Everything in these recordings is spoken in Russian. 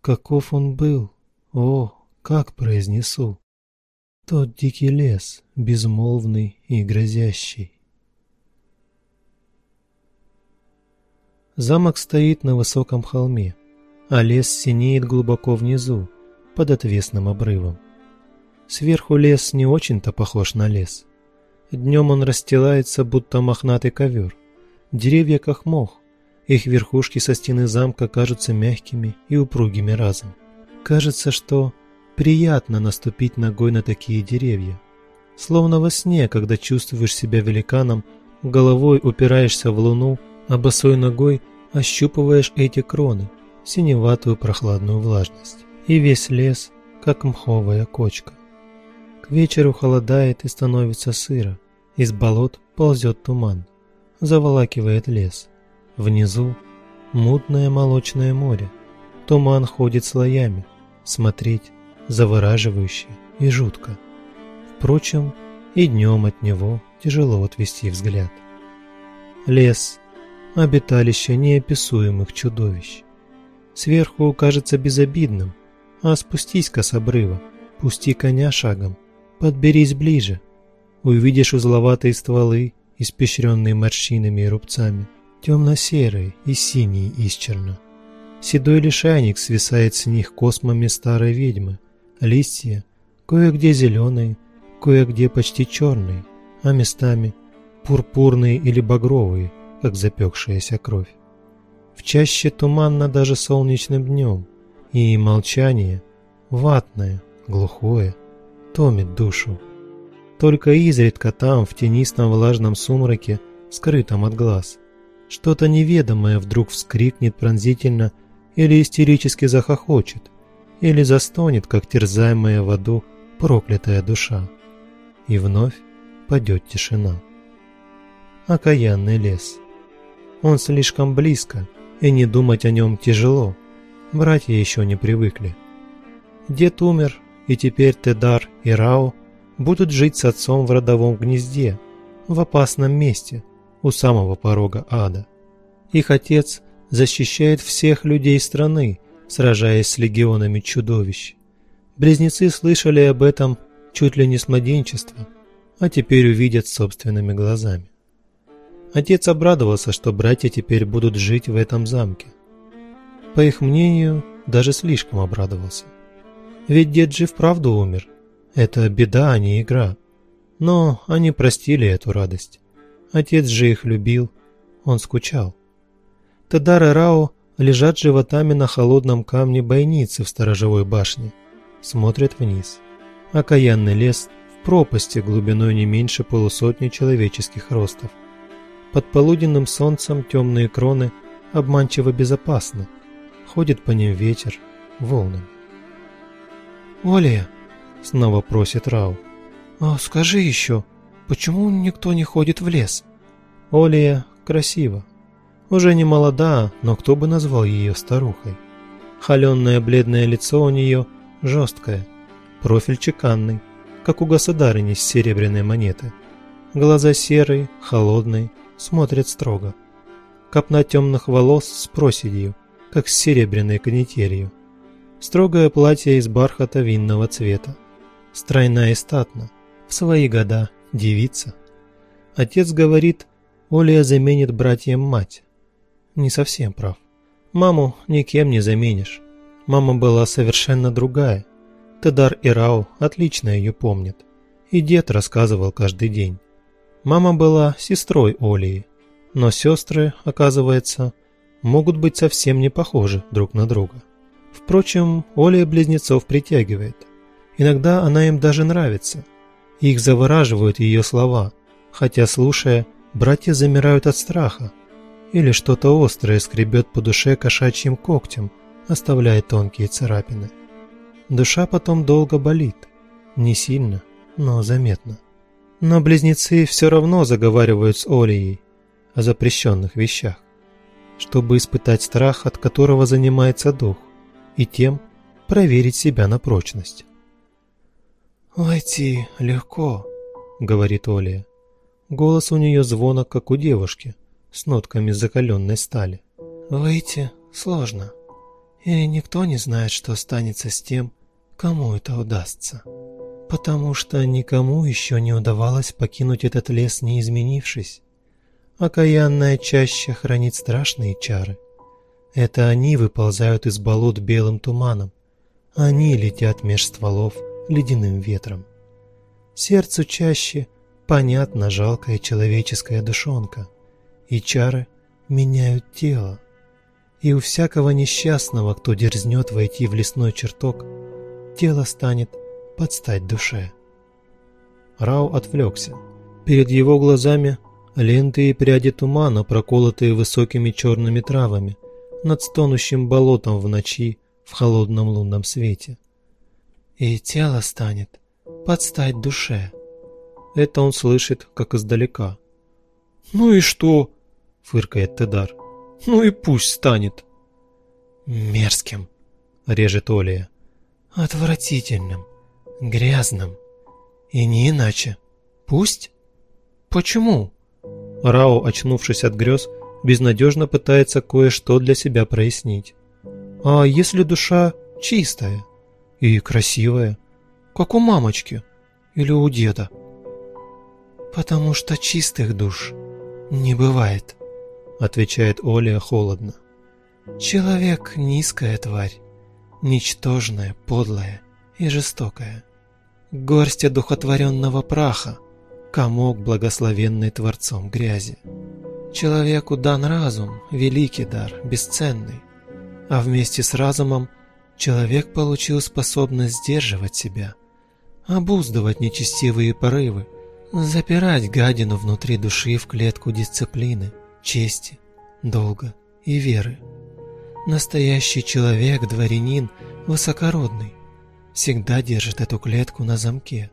Каков он был? О, как произнесу! Тот дикий лес, безмолвный и грозящий. Замок стоит на высоком холме, а лес синеет глубоко внизу, под отвесным обрывом. Сверху лес не очень-то похож на лес. Днем он расстилается, будто мохнатый ковер. Деревья как мох, их верхушки со стены замка кажутся мягкими и упругими разом. Кажется, что приятно наступить ногой на такие деревья. Словно во сне, когда чувствуешь себя великаном, головой упираешься в луну, а босой ногой ощупываешь эти кроны, синеватую прохладную влажность. И весь лес, как мховая кочка. К вечеру холодает и становится сыро. Из болот ползет туман, заволакивает лес. Внизу мутное молочное море. Туман ходит слоями. Смотреть завораживающе и жутко. Впрочем, и днем от него тяжело отвести взгляд. Лес – обиталище неописуемых чудовищ. Сверху кажется безобидным, а спустись-ка с обрыва, пусти коня шагом, подберись ближе. Увидишь узловатые стволы, испещренные морщинами и рубцами – темно-серый и синий исчерно. Седой лишайник свисает с них космами старой ведьмы, листья кое-где зеленые, кое-где почти черные, а местами пурпурные или багровые, как запекшаяся кровь. В чаще туманно даже солнечным днем, и молчание, ватное, глухое, томит душу. Только изредка там, в тенистом влажном сумраке, скрытом от глаз, что-то неведомое вдруг вскрикнет пронзительно или истерически захохочет, или застонет, как терзаемая в аду проклятая душа. И вновь падет тишина. Окаянный лес. Он слишком близко, и не думать о нем тяжело. Братья еще не привыкли. Дед умер, и теперь Тедар и Рао будут жить с отцом в родовом гнезде, в опасном месте – у самого порога ада. Их отец защищает всех людей страны, сражаясь с легионами чудовищ. Близнецы слышали об этом чуть ли не с младенчества, а теперь увидят собственными глазами. Отец обрадовался, что братья теперь будут жить в этом замке. По их мнению, даже слишком обрадовался. Ведь дед же вправду умер. Это беда, а не игра. Но они простили эту радость. Отец же их любил, он скучал. Тадар и Рао лежат животами на холодном камне бойницы в сторожевой башне, смотрят вниз. Окаянный лес в пропасти глубиной не меньше полусотни человеческих ростов. Под полуденным солнцем темные кроны обманчиво безопасны, ходит по ним ветер волнами. «Оля!» — снова просит Рау. «А скажи еще, Почему никто не ходит в лес? Олия красива. Уже не молода, но кто бы назвал ее старухой? Холеное бледное лицо у нее жесткое, профиль чеканный, как у государыни с серебряной монеты. Глаза серые, холодные, смотрят строго. Копна темных волос с проседью, как с серебряной канителью. Строгое платье из бархата винного цвета. Стройна и статна, в свои года девица. Отец говорит, Оля заменит братьям мать. Не совсем прав. Маму никем не заменишь. Мама была совершенно другая. Тедар и Рау отлично ее помнят. И дед рассказывал каждый день. Мама была сестрой Олии, но сестры, оказывается, могут быть совсем не похожи друг на друга. Впрочем, Оля близнецов притягивает. Иногда она им даже нравится – их завораживают ее слова, хотя, слушая, братья замирают от страха. Или что-то острое скребет по душе кошачьим когтем, оставляя тонкие царапины. Душа потом долго болит. Не сильно, но заметно. Но близнецы все равно заговаривают с Олией о запрещенных вещах, чтобы испытать страх, от которого занимается дух, и тем проверить себя на прочность. «Войти легко», — говорит Оля. Голос у нее звонок, как у девушки, с нотками закаленной стали. «Выйти сложно. И никто не знает, что станется с тем, кому это удастся. Потому что никому еще не удавалось покинуть этот лес, не изменившись. Окаянная чаще хранит страшные чары. Это они выползают из болот белым туманом. Они летят меж стволов ледяным ветром. Сердцу чаще понятна жалкая человеческая душонка, и чары меняют тело. И у всякого несчастного, кто дерзнет войти в лесной чертог, тело станет под стать душе. Рау отвлекся. Перед его глазами ленты и пряди тумана, проколотые высокими черными травами, над стонущим болотом в ночи в холодном лунном свете. И тело станет под душе. Это он слышит, как издалека. «Ну и что?» — фыркает Тедар. «Ну и пусть станет». «Мерзким», — режет Олия. «Отвратительным, грязным. И не иначе. Пусть?» «Почему?» Рао, очнувшись от грез, безнадежно пытается кое-что для себя прояснить. «А если душа чистая и красивая, как у мамочки или у деда?» «Потому что чистых душ не бывает», — отвечает Оля холодно. «Человек — низкая тварь, ничтожная, подлая и жестокая. Горсть одухотворенного праха, комок, благословенный Творцом грязи. Человеку дан разум, великий дар, бесценный, а вместе с разумом человек получил способность сдерживать себя, обуздывать нечестивые порывы, Запирать гадину внутри души в клетку дисциплины, чести, долга и веры. Настоящий человек, дворянин, высокородный, всегда держит эту клетку на замке.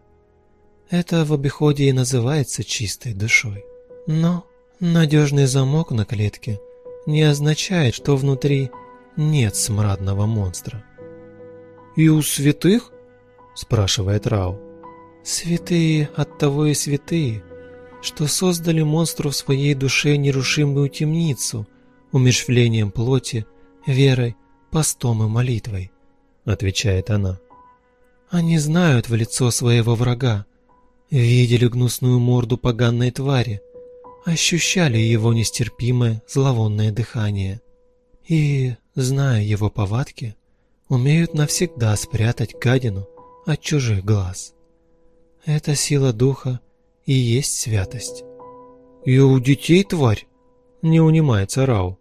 Это в обиходе и называется чистой душой. Но надежный замок на клетке не означает, что внутри нет смрадного монстра. «И у святых?» – спрашивает Рау. Святые оттого и святые, что создали монстру в своей душе нерушимую темницу, умершвлением плоти, верой, постом и молитвой, отвечает она. Они знают в лицо своего врага, видели гнусную морду поганой твари, ощущали его нестерпимое зловонное дыхание и, зная его повадки, умеют навсегда спрятать гадину от чужих глаз. Это сила духа и есть святость. И у детей тварь, не унимается Рау.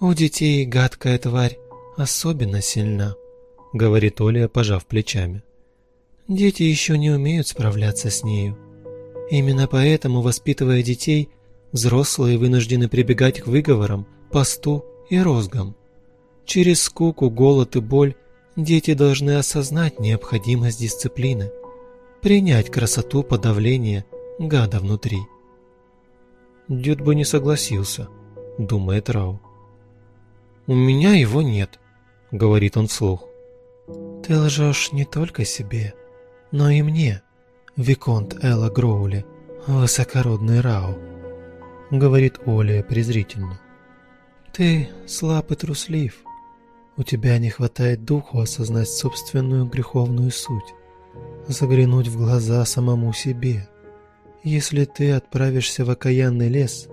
У детей гадкая тварь особенно сильна, говорит Оля, пожав плечами. Дети еще не умеют справляться с нею. Именно поэтому, воспитывая детей, взрослые вынуждены прибегать к выговорам, посту и розгам. Через скуку, голод и боль дети должны осознать необходимость дисциплины – принять красоту подавления гада внутри. Дед бы не согласился, думает Рау. У меня его нет, говорит он вслух. Ты лжешь не только себе, но и мне, Виконт Элла Гроули, высокородный Рау, говорит Оля презрительно. Ты слаб и труслив. У тебя не хватает духу осознать собственную греховную суть заглянуть в глаза самому себе. Если ты отправишься в окаянный лес,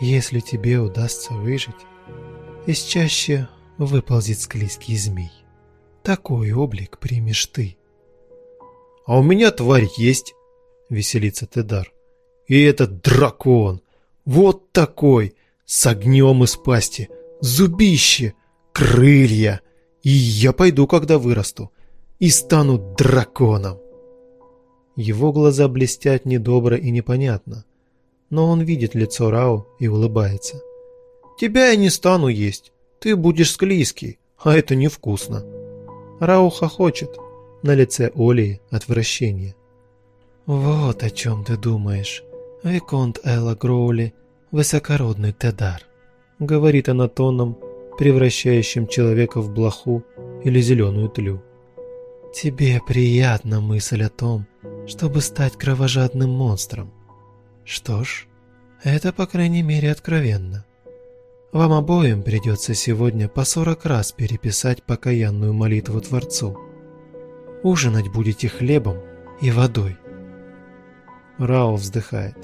если тебе удастся выжить, из чаще выползет склизкий змей. Такой облик примешь ты. «А у меня тварь есть!» — веселится Тедар. «И этот дракон! Вот такой! С огнем из пасти! Зубище! Крылья! И я пойду, когда вырасту, и стану драконом!» Его глаза блестят недобро и непонятно, но он видит лицо Рао и улыбается. «Тебя я не стану есть, ты будешь склизкий, а это невкусно». Рао хохочет, на лице Оли отвращение. «Вот о чем ты думаешь, Виконт Элла Гроули, высокородный Тедар», говорит она тоном, превращающим человека в блоху или зеленую тлю. «Тебе приятна мысль о том, чтобы стать кровожадным монстром. Что ж, это, по крайней мере, откровенно. Вам обоим придется сегодня по сорок раз переписать покаянную молитву Творцу. Ужинать будете хлебом и водой. Рау вздыхает.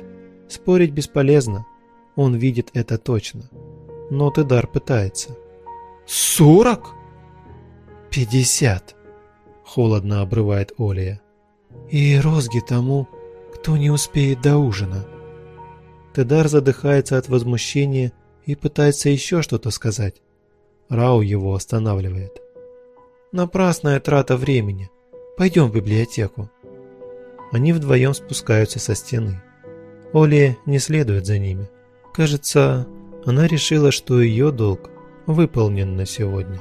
Спорить бесполезно. Он видит это точно. Но Тедар пытается. «Сорок?» «Пятьдесят!» Холодно обрывает Олия. «И розги тому, кто не успеет до ужина». Тедар задыхается от возмущения и пытается еще что-то сказать. Рау его останавливает. «Напрасная трата времени. Пойдем в библиотеку». Они вдвоем спускаются со стены. Оли не следует за ними. Кажется, она решила, что ее долг выполнен на сегодня.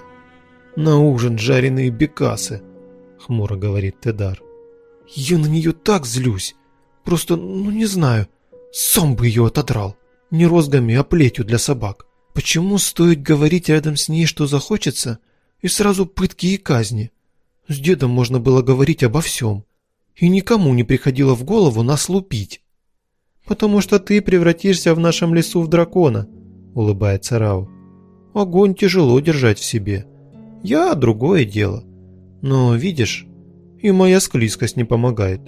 «На ужин жареные бекасы», — хмуро говорит Тедар. «Я на нее так злюсь. Просто, ну не знаю, сам бы ее отодрал. Не розгами, а плетью для собак. Почему стоит говорить рядом с ней, что захочется, и сразу пытки и казни? С дедом можно было говорить обо всем и никому не приходило в голову нас лупить. «Потому что ты превратишься в нашем лесу в дракона», — улыбается Рау. «Огонь тяжело держать в себе. Я — другое дело. Но, видишь, и моя склизкость не помогает.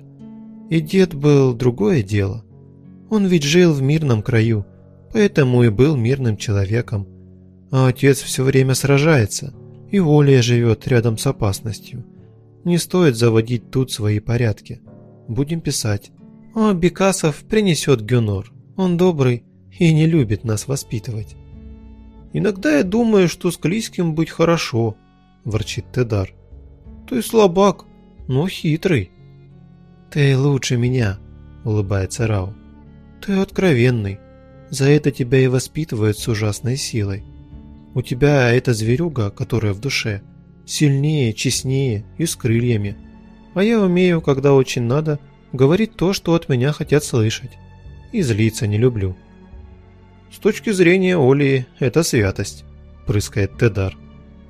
И дед был другое дело. Он ведь жил в мирном краю, поэтому и был мирным человеком. А отец все время сражается, и Оля живет рядом с опасностью. Не стоит заводить тут свои порядки. Будем писать. А Бекасов принесет Гюнор. Он добрый и не любит нас воспитывать. Иногда я думаю, что с Клийским быть хорошо, ворчит Тедар. Ты слабак, но хитрый. Ты лучше меня, улыбается Рау. Ты откровенный. За это тебя и воспитывают с ужасной силой. У тебя эта зверюга, которая в душе, сильнее, честнее и с крыльями. А я умею, когда очень надо, говорить то, что от меня хотят слышать. И злиться не люблю. С точки зрения Оли, это святость, прыскает Тедар.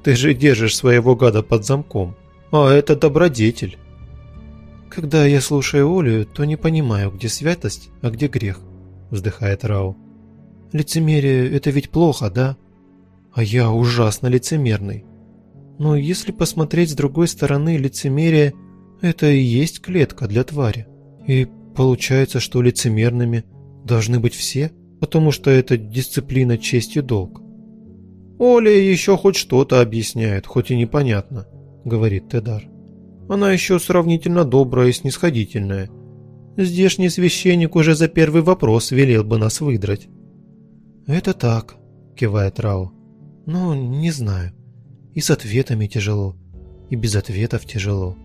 Ты же держишь своего гада под замком, а это добродетель. Когда я слушаю Олю, то не понимаю, где святость, а где грех, вздыхает Рау. Лицемерие – это ведь плохо, да? А я ужасно лицемерный. Но если посмотреть с другой стороны, лицемерие – это и есть клетка для твари. И получается, что лицемерными должны быть все, потому что это дисциплина, честь и долг. «Оля еще хоть что-то объясняет, хоть и непонятно», – говорит Тедар. «Она еще сравнительно добрая и снисходительная. Здешний священник уже за первый вопрос велел бы нас выдрать». «Это так», – кивает Рао. «Но не знаю. И с ответами тяжело, и без ответов тяжело.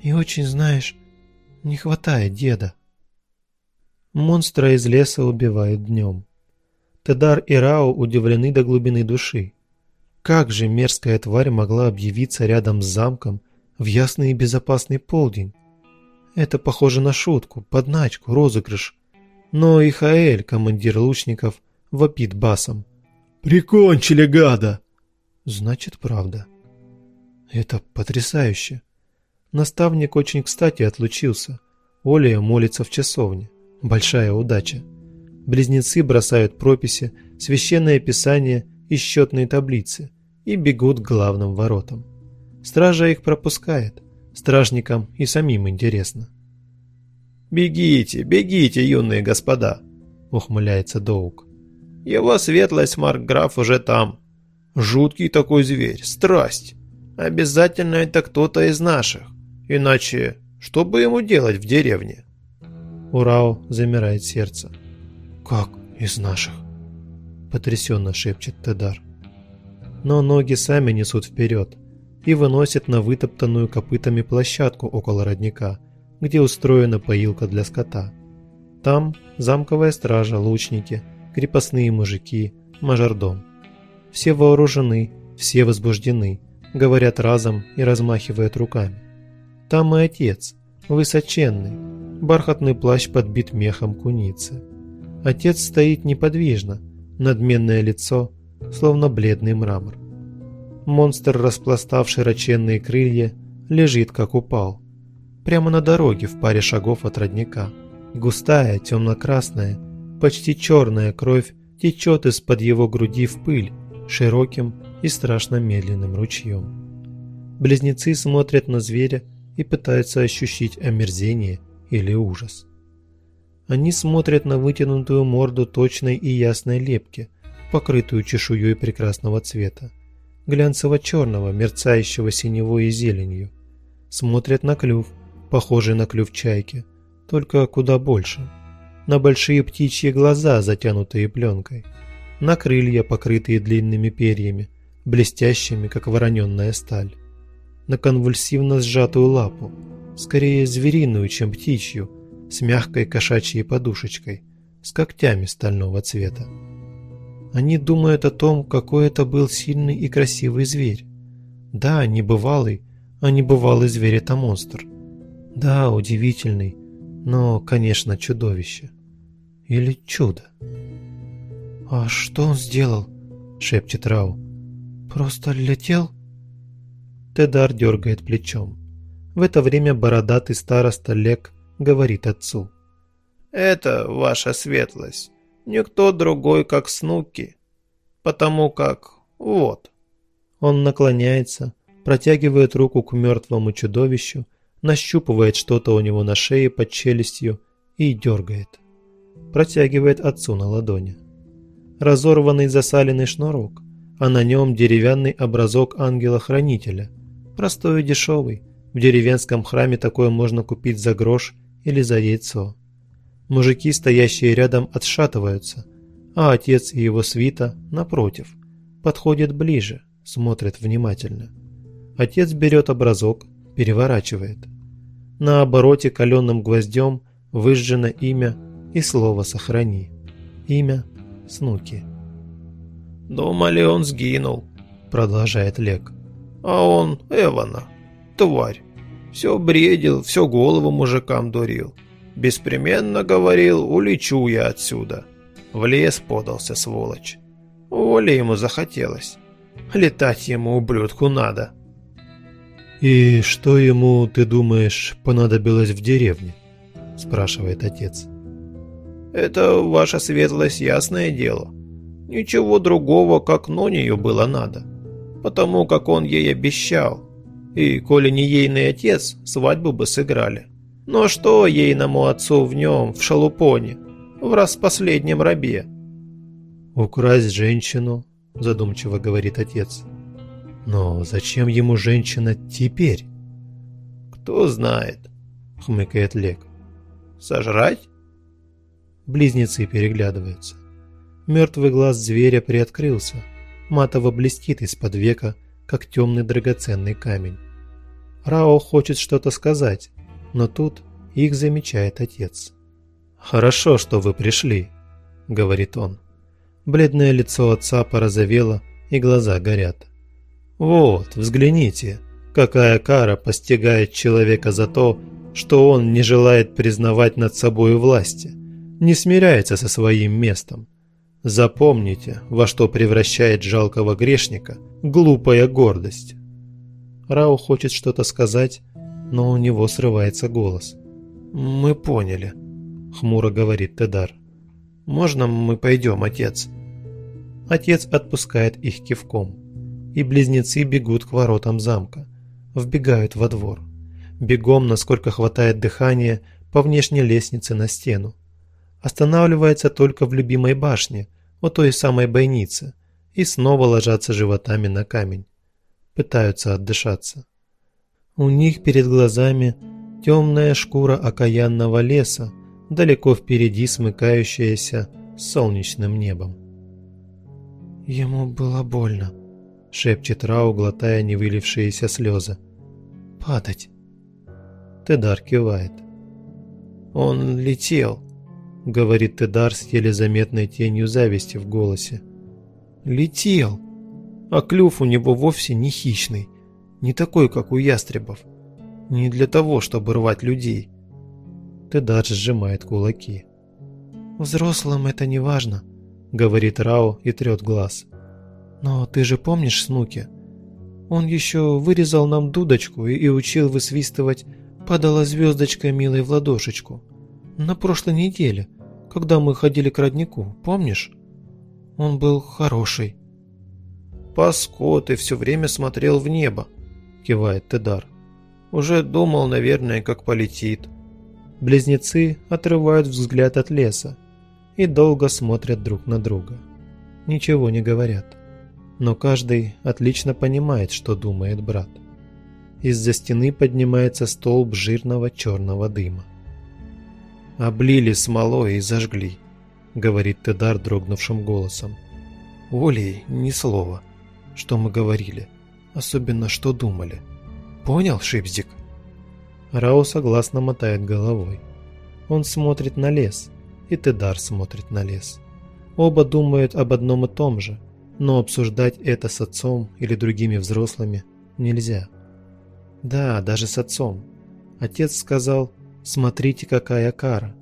И очень, знаешь, не хватает деда. Монстра из леса убивают днем. Тедар и Рао удивлены до глубины души. Как же мерзкая тварь могла объявиться рядом с замком в ясный и безопасный полдень? Это похоже на шутку, подначку, розыгрыш. Но и Хаэль, командир лучников, вопит басом. «Прикончили гада!» Значит, правда. Это потрясающе. Наставник очень кстати отлучился. Оля молится в часовне. Большая удача. Близнецы бросают прописи, священное писание и счетные таблицы и бегут к главным воротам. Стража их пропускает. Стражникам и самим интересно. «Бегите, бегите, юные господа!» — ухмыляется Доук. «Его светлость Марк-граф уже там, Жуткий такой зверь, страсть. Обязательно это кто-то из наших. Иначе, что бы ему делать в деревне? Урау замирает сердце. «Как из наших?» Потрясенно шепчет Тедар. Но ноги сами несут вперед и выносят на вытоптанную копытами площадку около родника, где устроена поилка для скота. Там замковая стража, лучники, крепостные мужики, мажордом. Все вооружены, все возбуждены, говорят разом и размахивают руками. Там и отец, высоченный, бархатный плащ подбит мехом куницы. Отец стоит неподвижно, надменное лицо, словно бледный мрамор. Монстр, распластав широченные крылья, лежит как упал. Прямо на дороге в паре шагов от родника. Густая, темно-красная, почти черная кровь течет из-под его груди в пыль широким и страшно медленным ручьем. Близнецы смотрят на зверя и пытаются ощутить омерзение или ужас. Они смотрят на вытянутую морду точной и ясной лепки, покрытую чешуей прекрасного цвета, глянцево-черного, мерцающего синевой и зеленью. Смотрят на клюв, похожий на клюв чайки, только куда больше. На большие птичьи глаза, затянутые пленкой. На крылья, покрытые длинными перьями, блестящими, как вороненная сталь на конвульсивно сжатую лапу, скорее звериную, чем птичью, с мягкой кошачьей подушечкой, с когтями стального цвета. Они думают о том, какой это был сильный и красивый зверь. Да, небывалый, а небывалый зверь это монстр. Да, удивительный, но, конечно, чудовище. Или чудо. «А что он сделал?» – шепчет Рау. «Просто летел?» Тедар дергает плечом. В это время бородатый староста Лек говорит отцу. «Это ваша светлость. Никто другой, как Снуки. Потому как... вот». Он наклоняется, протягивает руку к мертвому чудовищу, нащупывает что-то у него на шее под челюстью и дергает. Протягивает отцу на ладони. Разорванный засаленный шнурок, а на нем деревянный образок ангела-хранителя – Простой и дешевый. В деревенском храме такое можно купить за грош или за яйцо. Мужики, стоящие рядом, отшатываются, а отец и его свита, напротив, подходят ближе, смотрят внимательно. Отец берет образок, переворачивает. На обороте каленым гвоздем выжжено имя и слово «сохрани». Имя Снуки. «Думали, он сгинул», — продолжает Лек. А он Эвана, тварь. Все бредил, все голову мужикам дурил. Беспременно говорил, улечу я отсюда. В лес подался, сволочь. Воли ему захотелось. Летать ему, ублюдку, надо. «И что ему, ты думаешь, понадобилось в деревне?» – спрашивает отец. «Это ваша светлость ясное дело. Ничего другого, как Нонию было надо потому как он ей обещал. И, коли не ейный отец, свадьбу бы сыграли. Но что ейному отцу в нем, в шалупоне, в распоследнем рабе? «Украсть женщину», – задумчиво говорит отец. «Но зачем ему женщина теперь?» «Кто знает», – хмыкает Лек. «Сожрать?» Близнецы переглядываются. Мертвый глаз зверя приоткрылся – матово блестит из-под века, как темный драгоценный камень. Рао хочет что-то сказать, но тут их замечает отец. «Хорошо, что вы пришли», — говорит он. Бледное лицо отца порозовело, и глаза горят. «Вот, взгляните, какая кара постигает человека за то, что он не желает признавать над собой власти, не смиряется со своим местом, Запомните, во что превращает жалкого грешника глупая гордость. Рау хочет что-то сказать, но у него срывается голос. «Мы поняли», — хмуро говорит Тедар. «Можно мы пойдем, отец?» Отец отпускает их кивком, и близнецы бегут к воротам замка, вбегают во двор. Бегом, насколько хватает дыхания, по внешней лестнице на стену останавливается только в любимой башне, у той самой бойницы, и снова ложатся животами на камень. Пытаются отдышаться. У них перед глазами темная шкура окаянного леса, далеко впереди смыкающаяся с солнечным небом. «Ему было больно», — шепчет Рау, глотая невылившиеся слезы. «Падать». Тедар кивает. «Он летел», — говорит Тедар с еле заметной тенью зависти в голосе. «Летел! А клюв у него вовсе не хищный, не такой, как у ястребов. Не для того, чтобы рвать людей». Тедар сжимает кулаки. «Взрослым это не важно», — говорит Рао и трет глаз. «Но ты же помнишь Снуки? Он еще вырезал нам дудочку и, и учил высвистывать «падала звездочка милой в ладошечку» на прошлой неделе, когда мы ходили к роднику, помнишь?» Он был хороший». «Паско, ты все время смотрел в небо», – кивает Тедар. «Уже думал, наверное, как полетит». Близнецы отрывают взгляд от леса и долго смотрят друг на друга. Ничего не говорят. Но каждый отлично понимает, что думает брат. Из-за стены поднимается столб жирного черного дыма. «Облили смолой и зажгли», — говорит Тедар дрогнувшим голосом. «Олей ни слова, что мы говорили, особенно что думали. Понял, Шипздик?» Рау согласно мотает головой. Он смотрит на лес, и Тедар смотрит на лес. Оба думают об одном и том же, но обсуждать это с отцом или другими взрослыми нельзя. Да, даже с отцом. Отец сказал «Смотрите, какая кара».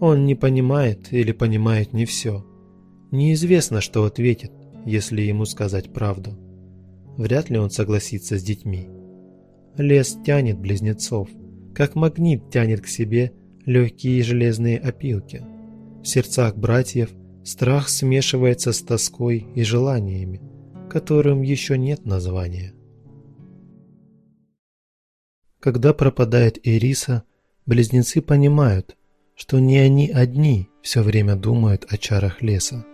Он не понимает или понимает не все. Неизвестно, что ответит, если ему сказать правду. Вряд ли он согласится с детьми. Лес тянет близнецов, как магнит тянет к себе легкие железные опилки. В сердцах братьев страх смешивается с тоской и желаниями, которым еще нет названия. Когда пропадает Ириса, близнецы понимают, что не они одни все время думают о чарах леса.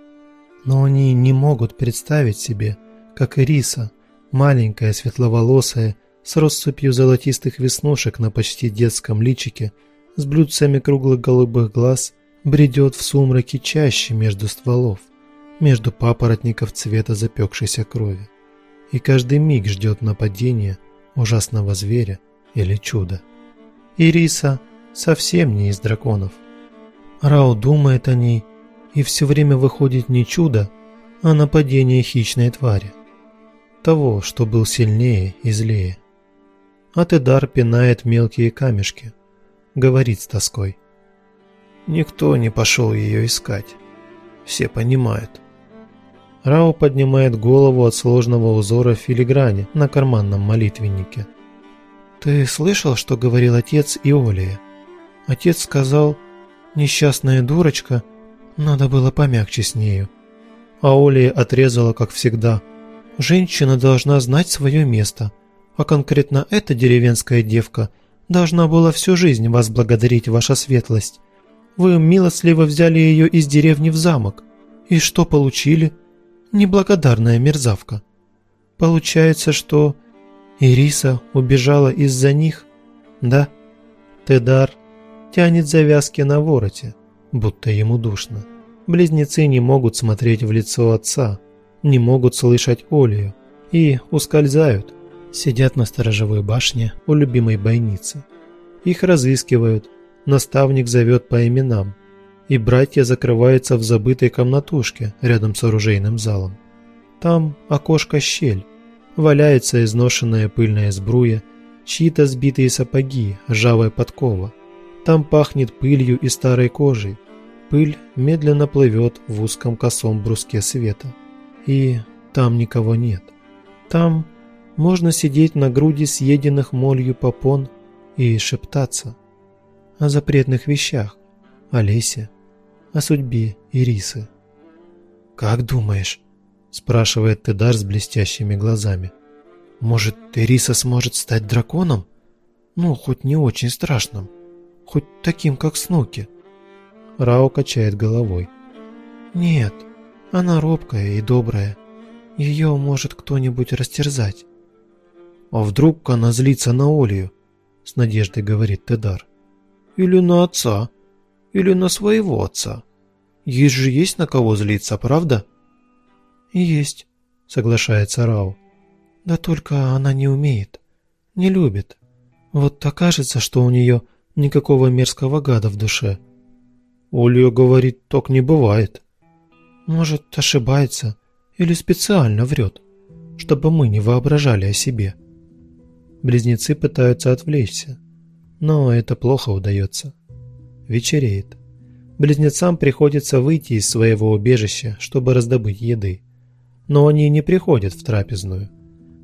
Но они не могут представить себе, как Ириса, маленькая светловолосая, с россыпью золотистых веснушек на почти детском личике, с блюдцами круглых голубых глаз, бредет в сумраке чаще между стволов, между папоротников цвета запекшейся крови. И каждый миг ждет нападения ужасного зверя или чуда. Ириса совсем не из драконов. Рау думает о ней, и все время выходит не чудо, а нападение хищной твари. Того, что был сильнее и злее. А Тедар пинает мелкие камешки, говорит с тоской. Никто не пошел ее искать. Все понимают. Рау поднимает голову от сложного узора в филигране на карманном молитвеннике. «Ты слышал, что говорил отец Иолия? Отец сказал, несчастная дурочка, надо было помягче с нею. А Олия отрезала, как всегда. Женщина должна знать свое место, а конкретно эта деревенская девка должна была всю жизнь вас благодарить, ваша светлость. Вы милостливо взяли ее из деревни в замок. И что получили? Неблагодарная мерзавка. Получается, что Ириса убежала из-за них? Да. Тедар тянет завязки на вороте, будто ему душно. Близнецы не могут смотреть в лицо отца, не могут слышать Олию и ускользают. Сидят на сторожевой башне у любимой бойницы. Их разыскивают, наставник зовет по именам, и братья закрываются в забытой комнатушке рядом с оружейным залом. Там окошко-щель, валяется изношенная пыльная сбруя, чьи-то сбитые сапоги, ржавая подкова. Там пахнет пылью и старой кожей. Пыль медленно плывет в узком косом бруске света. И там никого нет. Там можно сидеть на груди съеденных молью попон и шептаться о запретных вещах, о лесе, о судьбе Ирисы. «Как думаешь, спрашивает Тедар с блестящими глазами. Может, Ириса сможет стать драконом? Ну, хоть не очень страшным, хоть таким, как Снуки. Рао качает головой. Нет, она робкая и добрая. Ее может кто-нибудь растерзать. А вдруг она злится на Олию? С надеждой говорит Тедар. Или на отца, или на своего отца. Ей же есть на кого злиться, правда? «Есть», — соглашается Рау. «Да только она не умеет, не любит. Вот так кажется, что у нее никакого мерзкого гада в душе». Олья говорит, так не бывает. Может, ошибается или специально врет, чтобы мы не воображали о себе. Близнецы пытаются отвлечься, но это плохо удается. Вечереет. Близнецам приходится выйти из своего убежища, чтобы раздобыть еды но они не приходят в трапезную.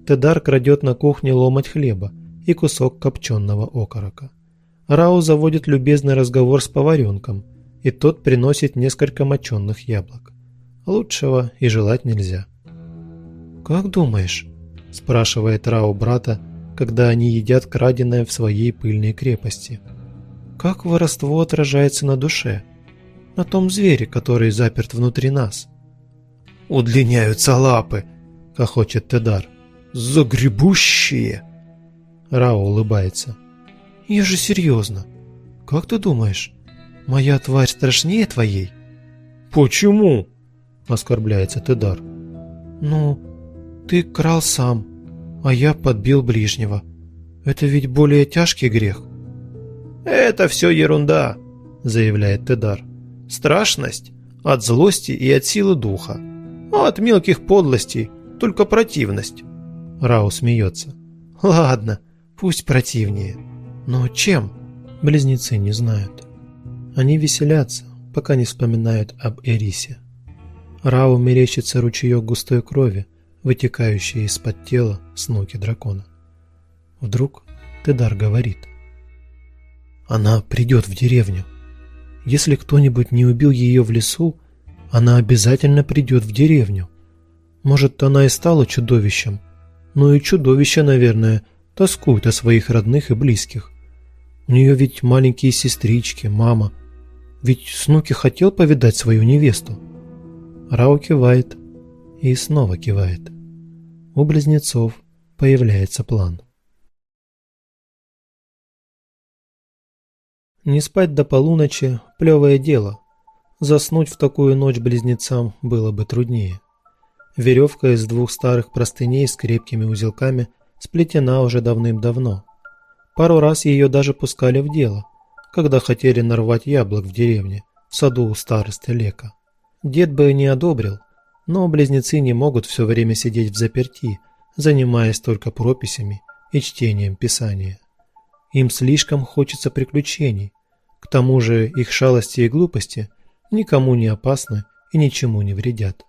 Тедар крадет на кухне ломоть хлеба и кусок копченого окорока. Рау заводит любезный разговор с поваренком, и тот приносит несколько моченных яблок. Лучшего и желать нельзя. «Как думаешь?» – спрашивает Рау брата, когда они едят краденое в своей пыльной крепости. «Как воровство отражается на душе? На том звере, который заперт внутри нас?» «Удлиняются лапы!» – хохочет Тедар. «Загребущие!» Рао улыбается. «Я же серьезно. Как ты думаешь, моя тварь страшнее твоей?» «Почему?» – оскорбляется Тедар. «Ну, ты крал сам, а я подбил ближнего. Это ведь более тяжкий грех». «Это все ерунда», – заявляет Тедар. «Страшность от злости и от силы духа, а от мелких подлостей только противность». Рау смеется. «Ладно, пусть противнее. Но чем?» Близнецы не знают. Они веселятся, пока не вспоминают об Эрисе. Рау мерещится ручеек густой крови, вытекающий из-под тела снуки дракона. Вдруг Тедар говорит. Она придет в деревню. Если кто-нибудь не убил ее в лесу, она обязательно придет в деревню. Может, она и стала чудовищем, но и чудовище, наверное, тоскует о своих родных и близких. У нее ведь маленькие сестрички, мама. Ведь Снуки хотел повидать свою невесту. Рау кивает и снова кивает. У близнецов появляется план. Не спать до полуночи – плевое дело. Заснуть в такую ночь близнецам было бы труднее. Веревка из двух старых простыней с крепкими узелками сплетена уже давным-давно. Пару раз ее даже пускали в дело, когда хотели нарвать яблок в деревне, в саду у старосты Лека. Дед бы не одобрил, но близнецы не могут все время сидеть в заперти, занимаясь только прописями и чтением Писания. Им слишком хочется приключений, к тому же их шалости и глупости никому не опасны и ничему не вредят.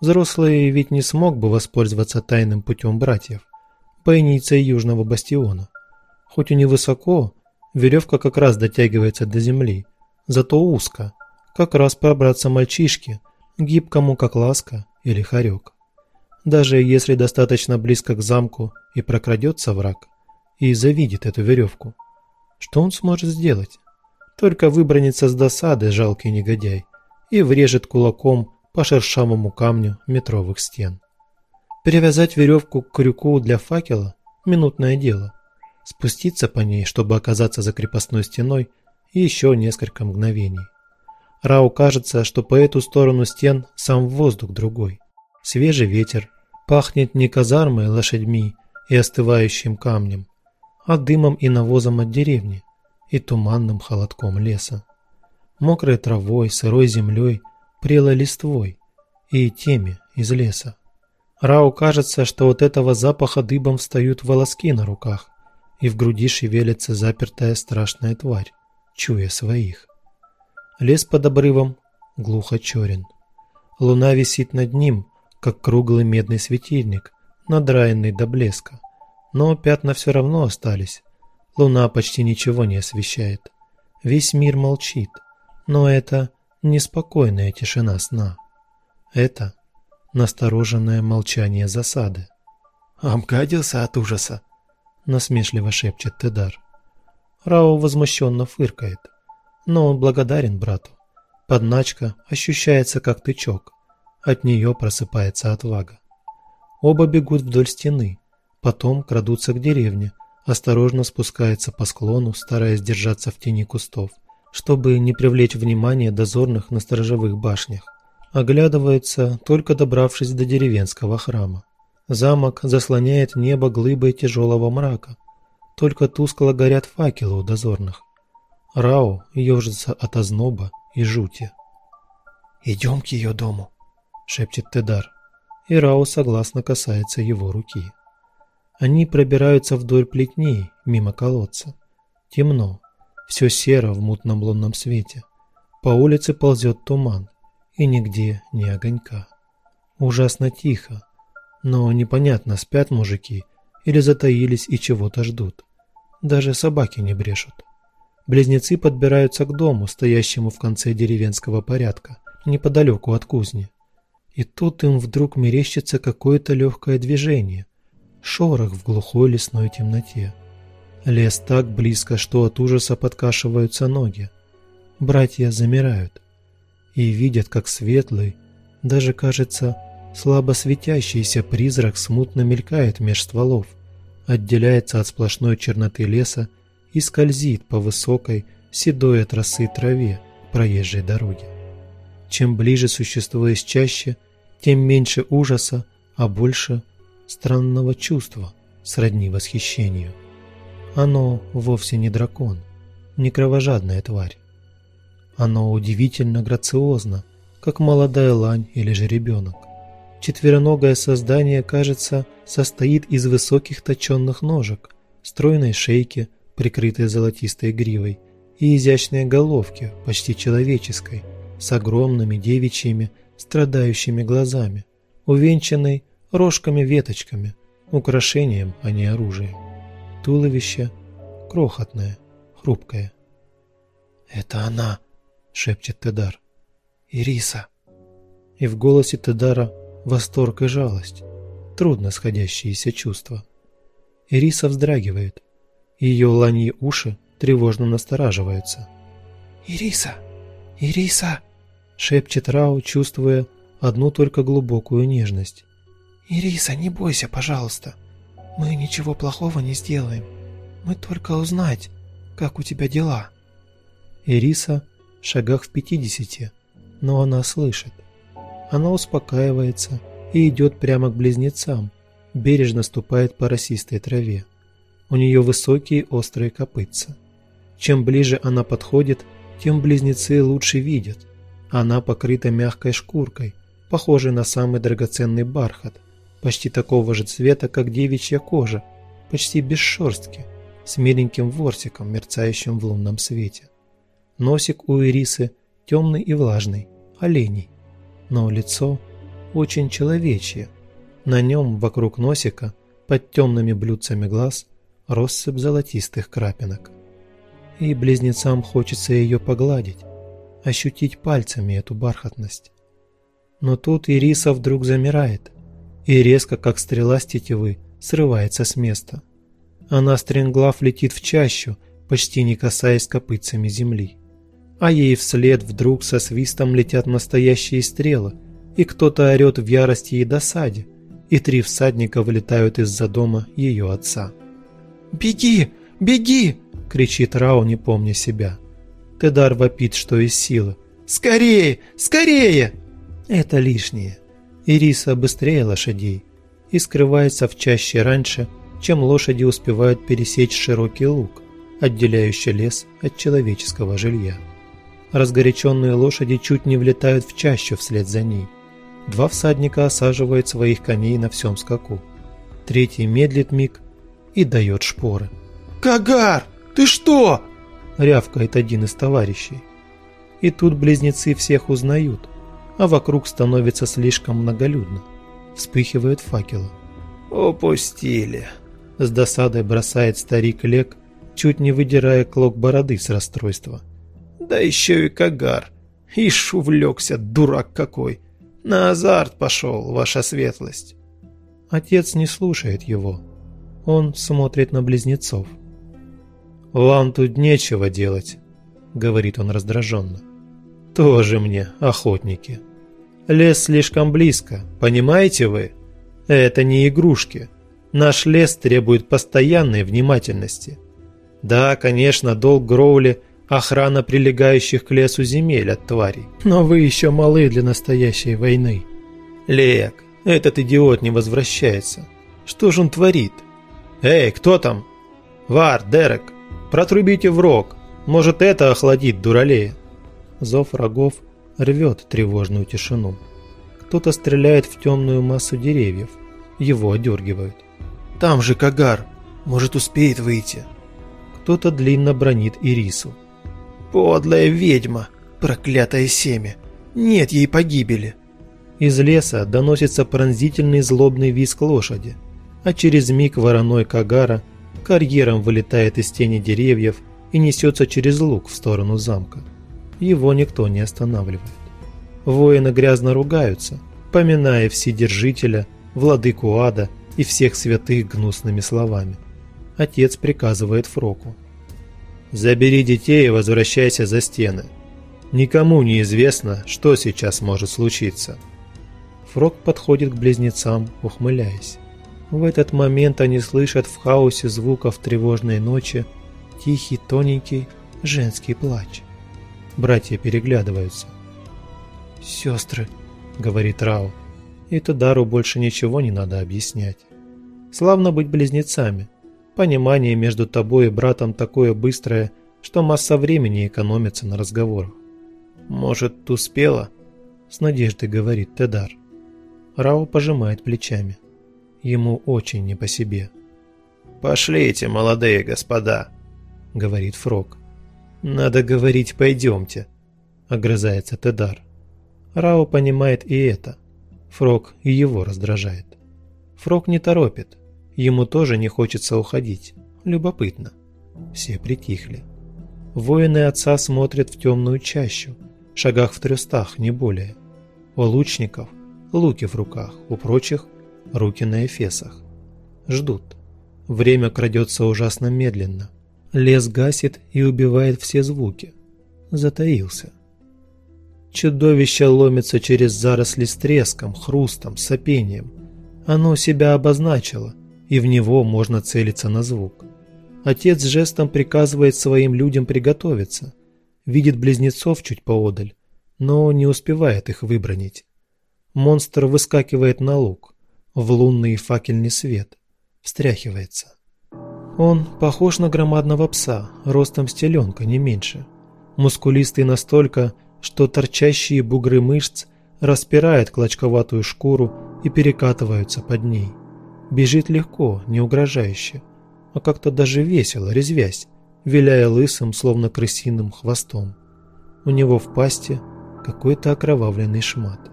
Взрослый ведь не смог бы воспользоваться тайным путем братьев, бойницей Южного Бастиона. Хоть и невысоко, веревка как раз дотягивается до земли, зато узко, как раз пробраться мальчишке, гибкому как ласка или хорек. Даже если достаточно близко к замку и прокрадется враг, и завидит эту веревку, что он сможет сделать? Только выбронится с досады жалкий негодяй и врежет кулаком по шершавому камню метровых стен. Перевязать веревку к крюку для факела – минутное дело. Спуститься по ней, чтобы оказаться за крепостной стеной – еще несколько мгновений. Рау кажется, что по эту сторону стен сам воздух другой. Свежий ветер, пахнет не казармой, лошадьми и остывающим камнем, а дымом и навозом от деревни и туманным холодком леса. Мокрой травой, сырой землей прелой листвой и теми из леса. Рау кажется, что от этого запаха дыбом встают волоски на руках, и в груди шевелится запертая страшная тварь, чуя своих. Лес под обрывом глухо черен. Луна висит над ним, как круглый медный светильник, надраенный до блеска. Но пятна все равно остались. Луна почти ничего не освещает. Весь мир молчит. Но это неспокойная тишина сна. Это настороженное молчание засады. «Обгадился от ужаса», – насмешливо шепчет Тедар. Рао возмущенно фыркает, но он благодарен брату. Подначка ощущается как тычок, от нее просыпается отвага. Оба бегут вдоль стены, потом крадутся к деревне, осторожно спускаются по склону, стараясь держаться в тени кустов чтобы не привлечь внимание дозорных на сторожевых башнях. Оглядывается, только добравшись до деревенского храма. Замок заслоняет небо глыбой тяжелого мрака. Только тускло горят факелы у дозорных. Рао ежится от озноба и жути. «Идем к ее дому», — шепчет Тедар. И Рао согласно касается его руки. Они пробираются вдоль плетней, мимо колодца. Темно, все серо в мутном лунном свете. По улице ползет туман, и нигде ни огонька. Ужасно тихо, но непонятно, спят мужики или затаились и чего-то ждут. Даже собаки не брешут. Близнецы подбираются к дому, стоящему в конце деревенского порядка, неподалеку от кузни. И тут им вдруг мерещится какое-то легкое движение, шорох в глухой лесной темноте. Лес так близко, что от ужаса подкашиваются ноги. Братья замирают и видят, как светлый, даже кажется, слабо светящийся призрак смутно мелькает меж стволов, отделяется от сплошной черноты леса и скользит по высокой, седой от росы траве проезжей дороги. Чем ближе существо из чаще, тем меньше ужаса, а больше странного чувства, сродни восхищению. Оно вовсе не дракон, не кровожадная тварь. Оно удивительно грациозно, как молодая лань или же ребенок. Четвероногое создание, кажется, состоит из высоких точенных ножек, стройной шейки, прикрытой золотистой гривой, и изящной головки, почти человеческой, с огромными девичьими, страдающими глазами, увенчанной рожками-веточками, украшением, а не оружием. Туловище крохотное, хрупкое. «Это она!» — шепчет Тедар. «Ириса!» И в голосе Тедара восторг и жалость, трудно сходящиеся чувства. Ириса вздрагивает. Ее ланьи уши тревожно настораживаются. «Ириса! Ириса!» — шепчет Рау, чувствуя одну только глубокую нежность. «Ириса, не бойся, пожалуйста. Мы ничего плохого не сделаем. Мы только узнать, как у тебя дела». Ириса в шагах в пятидесяти, но она слышит. Она успокаивается и идет прямо к близнецам, бережно ступает по росистой траве. У нее высокие острые копытца. Чем ближе она подходит, тем близнецы лучше видят. Она покрыта мягкой шкуркой, похожей на самый драгоценный бархат, почти такого же цвета, как девичья кожа, почти без шерстки, с миленьким ворсиком, мерцающим в лунном свете. Носик у Ирисы темный и влажный, оленей но лицо очень человечье. На нем вокруг носика, под темными блюдцами глаз, россыпь золотистых крапинок. И близнецам хочется ее погладить, ощутить пальцами эту бархатность. Но тут Ириса вдруг замирает и резко, как стрела с тетивы, срывается с места. Она стремглав летит в чащу, почти не касаясь копытцами земли а ей вслед вдруг со свистом летят настоящие стрелы, и кто-то орет в ярости и досаде, и три всадника вылетают из-за дома ее отца. «Беги! Беги!» – кричит Рау, не помня себя. Тедар вопит, что из силы. «Скорее! Скорее!» Это лишнее. Ириса быстрее лошадей и скрывается в чаще раньше, чем лошади успевают пересечь широкий луг, отделяющий лес от человеческого жилья. Разгоряченные лошади чуть не влетают в чащу вслед за ней. Два всадника осаживают своих коней на всем скаку. Третий медлит миг и дает шпоры. «Кагар, ты что?» – рявкает один из товарищей. И тут близнецы всех узнают, а вокруг становится слишком многолюдно. Вспыхивают факелы. «Упустили!» – с досадой бросает старик Лек, чуть не выдирая клок бороды с расстройства. Да еще и Кагар. Ишь, увлекся, дурак какой. На азарт пошел, ваша светлость. Отец не слушает его. Он смотрит на близнецов. «Вам тут нечего делать», — говорит он раздраженно. «Тоже мне, охотники. Лес слишком близко, понимаете вы? Это не игрушки. Наш лес требует постоянной внимательности. Да, конечно, долг Гроули — охрана прилегающих к лесу земель от тварей. Но вы еще малы для настоящей войны. Лек, этот идиот не возвращается. Что же он творит? Эй, кто там? Вар, Дерек, протрубите в рог. Может, это охладит дуралея. Зов рогов рвет тревожную тишину. Кто-то стреляет в темную массу деревьев. Его одергивают. Там же Кагар. Может, успеет выйти. Кто-то длинно бронит Ирису. Подлая ведьма, проклятое семя. Нет ей погибели. Из леса доносится пронзительный злобный визг лошади, а через миг вороной Кагара карьером вылетает из тени деревьев и несется через луг в сторону замка. Его никто не останавливает. Воины грязно ругаются, поминая Вседержителя, Владыку Ада и всех святых гнусными словами. Отец приказывает Фроку. «Забери детей и возвращайся за стены. Никому не известно, что сейчас может случиться». Фрок подходит к близнецам, ухмыляясь. В этот момент они слышат в хаосе звуков тревожной ночи тихий, тоненький женский плач. Братья переглядываются. «Сестры», — говорит Рау, и Тадару больше ничего не надо объяснять. Славно быть близнецами. Понимание между тобой и братом такое быстрое, что масса времени экономится на разговорах. «Может, успела?» – с надеждой говорит Тедар. Рау пожимает плечами. Ему очень не по себе. «Пошлите, молодые господа», — говорит Фрог. «Надо говорить «пойдемте», — огрызается Тедар. Рао понимает и это. Фрог и его раздражает. Фрог не торопит. Ему тоже не хочется уходить. Любопытно. Все притихли. Воины отца смотрят в темную чащу, шагах в трёстах, не более. У лучников луки в руках, у прочих руки на эфесах. Ждут. Время крадется ужасно медленно. Лес гасит и убивает все звуки. Затаился. Чудовище ломится через заросли с треском, хрустом, сопением. Оно себя обозначило, и в него можно целиться на звук. Отец жестом приказывает своим людям приготовиться. Видит близнецов чуть поодаль, но не успевает их выбронить. Монстр выскакивает на луг, в лунный факельный свет, встряхивается. Он похож на громадного пса, ростом стеленка, не меньше. Мускулистый настолько, что торчащие бугры мышц распирают клочковатую шкуру и перекатываются под ней. Бежит легко, не угрожающе, а как-то даже весело, резвясь, виляя лысым, словно крысиным хвостом. У него в пасти какой-то окровавленный шмат.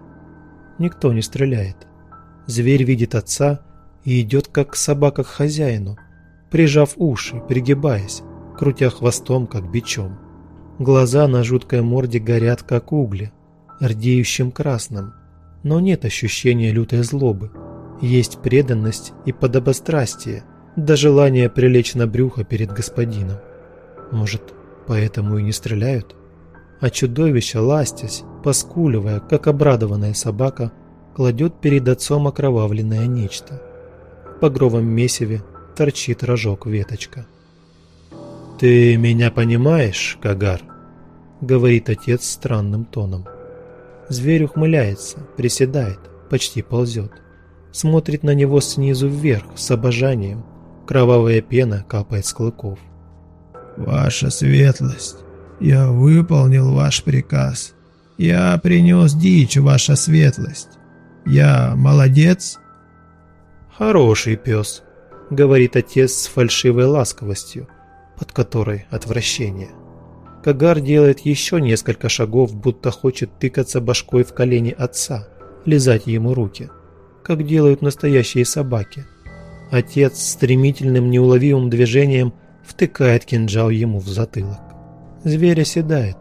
Никто не стреляет. Зверь видит отца и идет как собака к хозяину, прижав уши, пригибаясь, крутя хвостом, как бичом. Глаза на жуткой морде горят, как угли, рдеющим красным, но нет ощущения лютой злобы. Есть преданность и подобострастие, до желания прилечь на брюхо перед господином. Может, поэтому и не стреляют? А чудовище, ластясь, поскуливая, как обрадованная собака, кладет перед отцом окровавленное нечто. В багровом месиве торчит рожок веточка. «Ты меня понимаешь, Кагар?» — говорит отец странным тоном. Зверь ухмыляется, приседает, почти ползет. Смотрит на него снизу вверх, с обожанием. Кровавая пена капает с клыков. «Ваша светлость, я выполнил ваш приказ. Я принес дичь, ваша светлость. Я молодец?» «Хороший пес», — говорит отец с фальшивой ласковостью, под которой отвращение. Кагар делает еще несколько шагов, будто хочет тыкаться башкой в колени отца, лизать ему руки, как делают настоящие собаки. Отец стремительным неуловимым движением втыкает кинжал ему в затылок. Зверь оседает,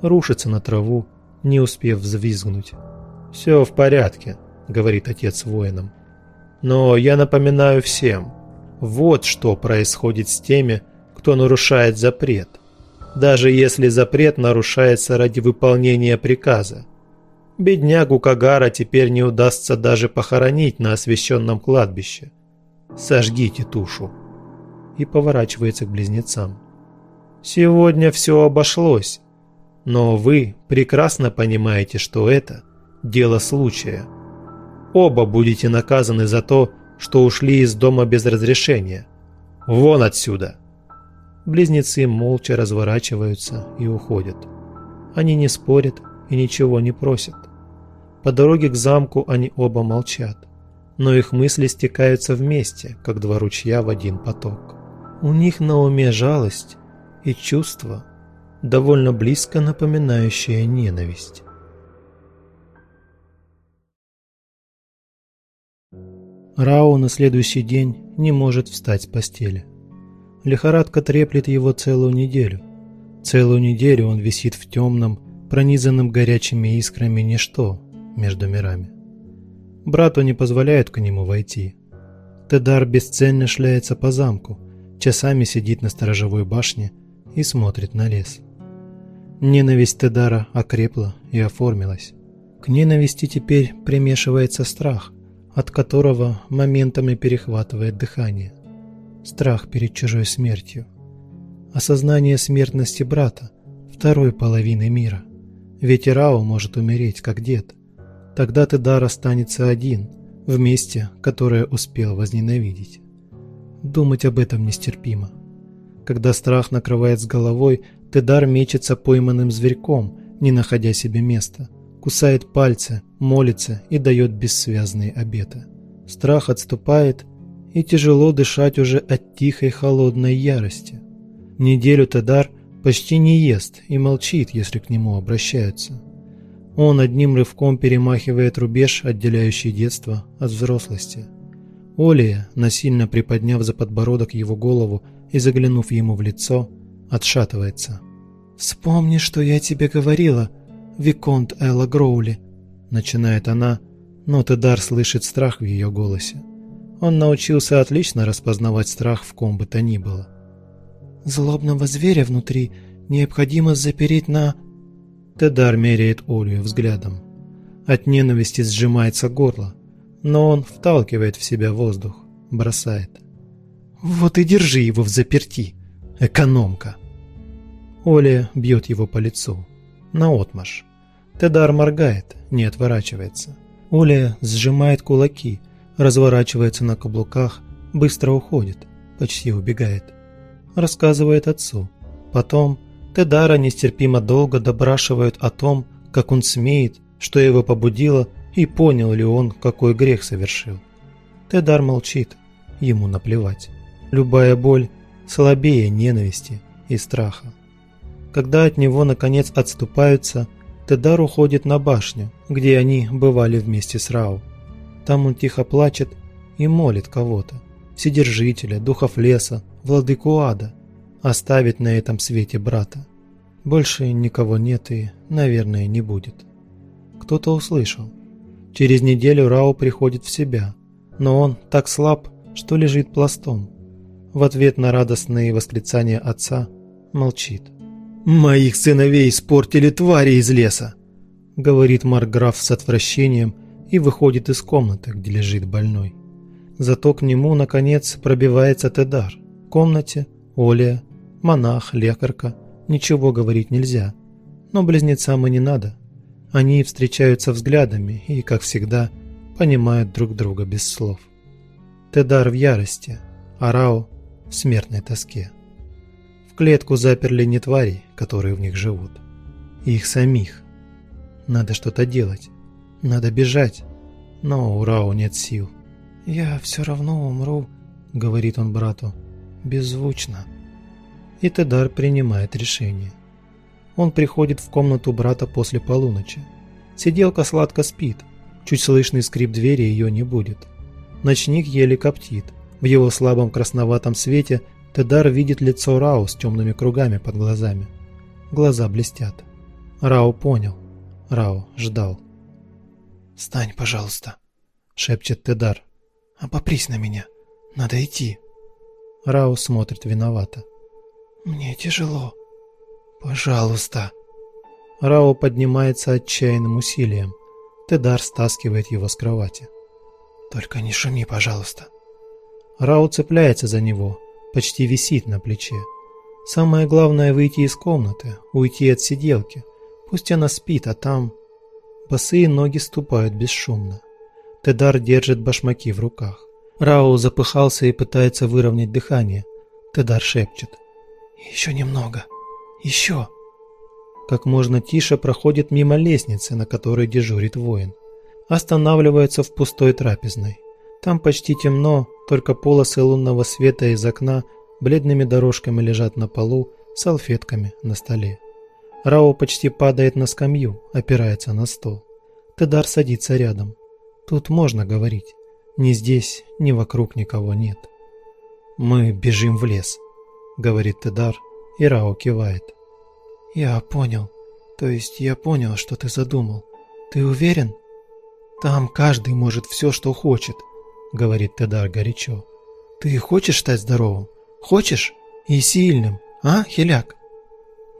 рушится на траву, не успев взвизгнуть. «Все в порядке», — говорит отец воинам. «Но я напоминаю всем, вот что происходит с теми, кто нарушает запрет даже если запрет нарушается ради выполнения приказа. Беднягу Кагара теперь не удастся даже похоронить на освященном кладбище. Сожгите тушу. И поворачивается к близнецам. Сегодня все обошлось, но вы прекрасно понимаете, что это дело случая. Оба будете наказаны за то, что ушли из дома без разрешения. Вон отсюда! Близнецы молча разворачиваются и уходят. Они не спорят и ничего не просят. По дороге к замку они оба молчат, но их мысли стекаются вместе, как два ручья в один поток. У них на уме жалость и чувство, довольно близко напоминающее ненависть. Рао на следующий день не может встать с постели. Лихорадка треплет его целую неделю. Целую неделю он висит в темном, пронизанном горячими искрами ничто между мирами. Брату не позволяют к нему войти. Тедар бесцельно шляется по замку, часами сидит на сторожевой башне и смотрит на лес. Ненависть Тедара окрепла и оформилась. К ненависти теперь примешивается страх, от которого моментами перехватывает дыхание. Страх перед чужой смертью. Осознание смертности брата, второй половины мира. Ведь Ирао может умереть, как дед. Тогда Тедар останется один, в месте, которое успел возненавидеть. Думать об этом нестерпимо. Когда страх накрывает с головой, Тедар мечется пойманным зверьком, не находя себе места. Кусает пальцы, молится и дает бессвязные обеты. Страх отступает, и тяжело дышать уже от тихой холодной ярости. Неделю Тедар почти не ест и молчит, если к нему обращаются. Он одним рывком перемахивает рубеж, отделяющий детство от взрослости. Олия, насильно приподняв за подбородок его голову и заглянув ему в лицо, отшатывается. «Вспомни, что я тебе говорила, Виконт Элла Гроули», — начинает она, но Тедар слышит страх в ее голосе. Он научился отлично распознавать страх в ком бы то ни было. «Злобного зверя внутри необходимо запереть на...» Тедар меряет Олию взглядом. От ненависти сжимается горло, но он вталкивает в себя воздух, бросает. «Вот и держи его в заперти, экономка!» Оля бьет его по лицу. Наотмашь. Тедар моргает, не отворачивается. Оля сжимает кулаки, разворачивается на каблуках, быстро уходит, почти убегает. Рассказывает отцу. Потом Тедара нестерпимо долго допрашивают о том, как он смеет, что его побудило и понял ли он, какой грех совершил. Тедар молчит, ему наплевать. Любая боль слабее ненависти и страха. Когда от него наконец отступаются, Тедар уходит на башню, где они бывали вместе с Рау. Там он тихо плачет и молит кого-то, Вседержителя, духов леса, владыку ада, оставить на этом свете брата. Больше никого нет и, наверное, не будет. Кто-то услышал. Через неделю Рау приходит в себя, но он так слаб, что лежит пластом. В ответ на радостные восклицания отца молчит. «Моих сыновей испортили твари из леса!» говорит Марграф с отвращением и выходит из комнаты, где лежит больной. Зато к нему, наконец, пробивается Тедар. В комнате Оля, монах, лекарка. Ничего говорить нельзя. Но близнецам и не надо. Они встречаются взглядами и, как всегда, понимают друг друга без слов. Тедар в ярости, а Рао в смертной тоске. Клетку заперли не твари, которые в них живут. Их самих. Надо что-то делать. Надо бежать. Но у Рао нет сил. «Я все равно умру», — говорит он брату. «Беззвучно». И Тедар принимает решение. Он приходит в комнату брата после полуночи. Сиделка сладко спит. Чуть слышный скрип двери ее не будет. Ночник еле коптит. В его слабом красноватом свете Тедар видит лицо Рау с темными кругами под глазами. Глаза блестят. Рау понял. Рау ждал. «Встань, пожалуйста», — шепчет Тедар. «Обопрись на меня. Надо идти». Рау смотрит виновато. «Мне тяжело», «Пожалуйста». Рао поднимается отчаянным усилием. Тедар стаскивает его с кровати. «Только не шуми, пожалуйста». Рао цепляется за него, почти висит на плече. Самое главное выйти из комнаты, уйти от сиделки. Пусть она спит, а там... Босые ноги ступают бесшумно. Тедар держит башмаки в руках. Рао запыхался и пытается выровнять дыхание. Тедар шепчет. «Еще немного». Еще!» Как можно тише проходит мимо лестницы, на которой дежурит воин. Останавливается в пустой трапезной. Там почти темно, только полосы лунного света из окна бледными дорожками лежат на полу, салфетками на столе. Рао почти падает на скамью, опирается на стол. Тедар садится рядом. Тут можно говорить. Ни здесь, ни вокруг никого нет. «Мы бежим в лес», — говорит Тедар, и Рао кивает. «Я понял. То есть я понял, что ты задумал. Ты уверен?» Там каждый может все, что хочет, говорит Тедар горячо. Ты хочешь стать здоровым? Хочешь? И сильным, а, Хиляк?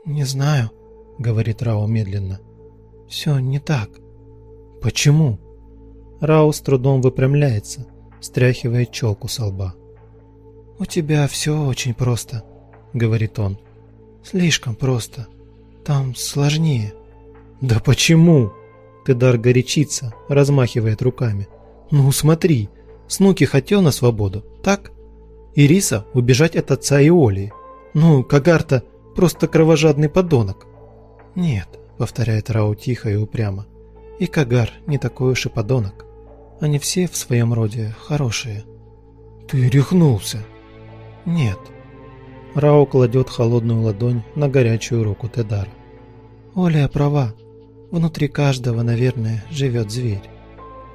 Не знаю, говорит Рао медленно. Все не так. Почему? Рао с трудом выпрямляется, стряхивая челку со лба. «У тебя все очень просто», — говорит он. «Слишком просто. Там сложнее». «Да почему?» Тедар горячится, размахивает руками. «Ну смотри, Снуки хотел на свободу, так? Ириса убежать от отца и Оли. Ну, Кагарта просто кровожадный подонок». «Нет», — повторяет Рау тихо и упрямо. «И Кагар не такой уж и подонок. Они все в своем роде хорошие». «Ты рехнулся», «Нет». Рао кладет холодную ладонь на горячую руку Тедара. «Оля права. Внутри каждого, наверное, живет зверь.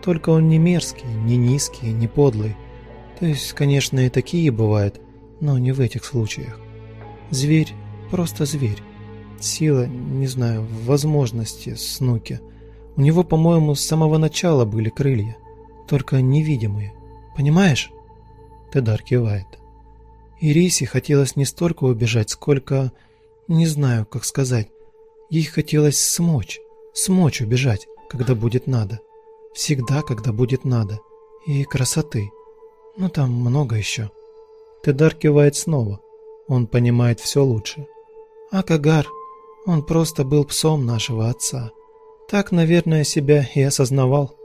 Только он не мерзкий, не низкий, не подлый. То есть, конечно, и такие бывают, но не в этих случаях. Зверь – просто зверь. Сила, не знаю, возможности, снуки. У него, по-моему, с самого начала были крылья, только невидимые. Понимаешь?» Тедар кивает. Ирисе хотелось не столько убежать, сколько... Не знаю, как сказать. Ей хотелось смочь. Смочь убежать, когда будет надо. Всегда, когда будет надо. И красоты. Ну там много еще. Тедар кивает снова. Он понимает все лучше. А Кагар, он просто был псом нашего отца. Так, наверное, себя и осознавал.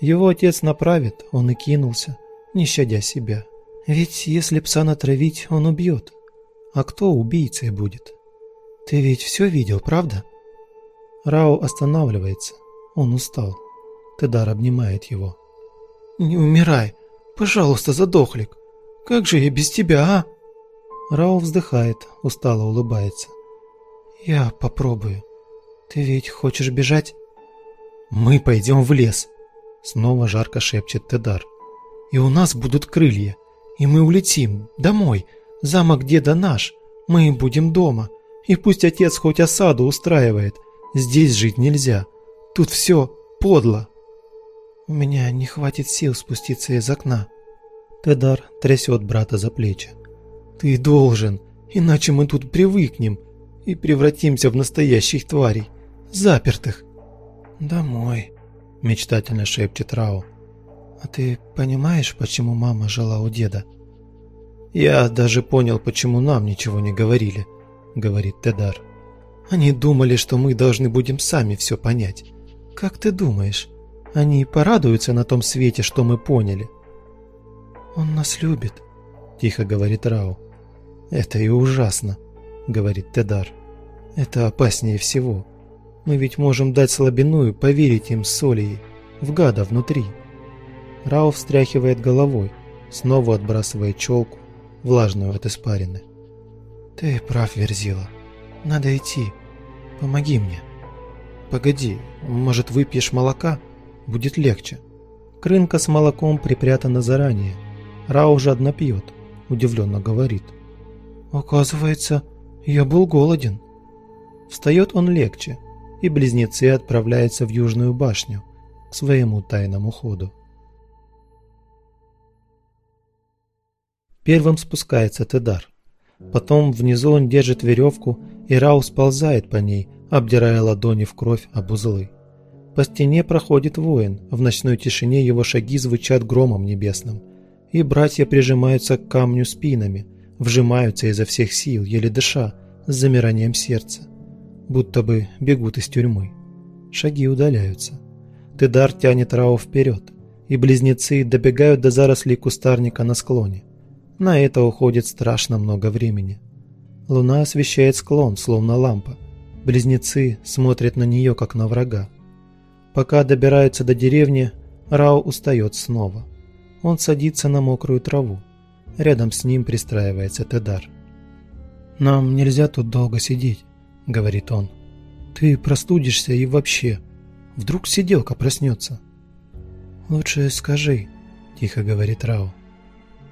Его отец направит, он и кинулся, не щадя себя. Ведь если пса натравить, он убьет. А кто убийцей будет? Ты ведь все видел, правда? Рао останавливается. Он устал. Тедар обнимает его. «Не умирай! Пожалуйста, задохлик! Как же я без тебя, а?» Рао вздыхает, устало улыбается. «Я попробую. Ты ведь хочешь бежать?» «Мы пойдем в лес!» Снова жарко шепчет Тедар. «И у нас будут крылья. И мы улетим домой. Замок деда наш. Мы будем дома. И пусть отец хоть осаду устраивает. Здесь жить нельзя. Тут все подло. У меня не хватит сил спуститься из окна. Тедар трясет брата за плечи. Ты должен, иначе мы тут привыкнем и превратимся в настоящих тварей, запертых. Домой, мечтательно шепчет Рао. «А ты понимаешь, почему мама жила у деда?» «Я даже понял, почему нам ничего не говорили», — говорит Тедар. «Они думали, что мы должны будем сами все понять. Как ты думаешь, они порадуются на том свете, что мы поняли?» «Он нас любит», — тихо говорит Рау. «Это и ужасно», — говорит Тедар. «Это опаснее всего. Мы ведь можем дать слабину и поверить им с Солей в гада внутри». Рао встряхивает головой, снова отбрасывая челку, влажную от испарины. «Ты прав, Верзила. Надо идти. Помоги мне». «Погоди, может, выпьешь молока? Будет легче». Крынка с молоком припрятана заранее. Рао жадно пьет, удивленно говорит. «Оказывается, я был голоден». Встает он легче, и близнецы отправляются в Южную башню, к своему тайному ходу. Первым спускается Тедар. Потом внизу он держит веревку, и Рау сползает по ней, обдирая ладони в кровь об узлы. По стене проходит воин, в ночной тишине его шаги звучат громом небесным. И братья прижимаются к камню спинами, вжимаются изо всех сил, еле дыша, с замиранием сердца. Будто бы бегут из тюрьмы. Шаги удаляются. Тедар тянет Рау вперед, и близнецы добегают до зарослей кустарника на склоне. На это уходит страшно много времени. Луна освещает склон, словно лампа. Близнецы смотрят на нее, как на врага. Пока добираются до деревни, Рао устает снова. Он садится на мокрую траву. Рядом с ним пристраивается Тедар. «Нам нельзя тут долго сидеть», — говорит он. «Ты простудишься и вообще. Вдруг сиделка проснется». «Лучше скажи», — тихо говорит Рао.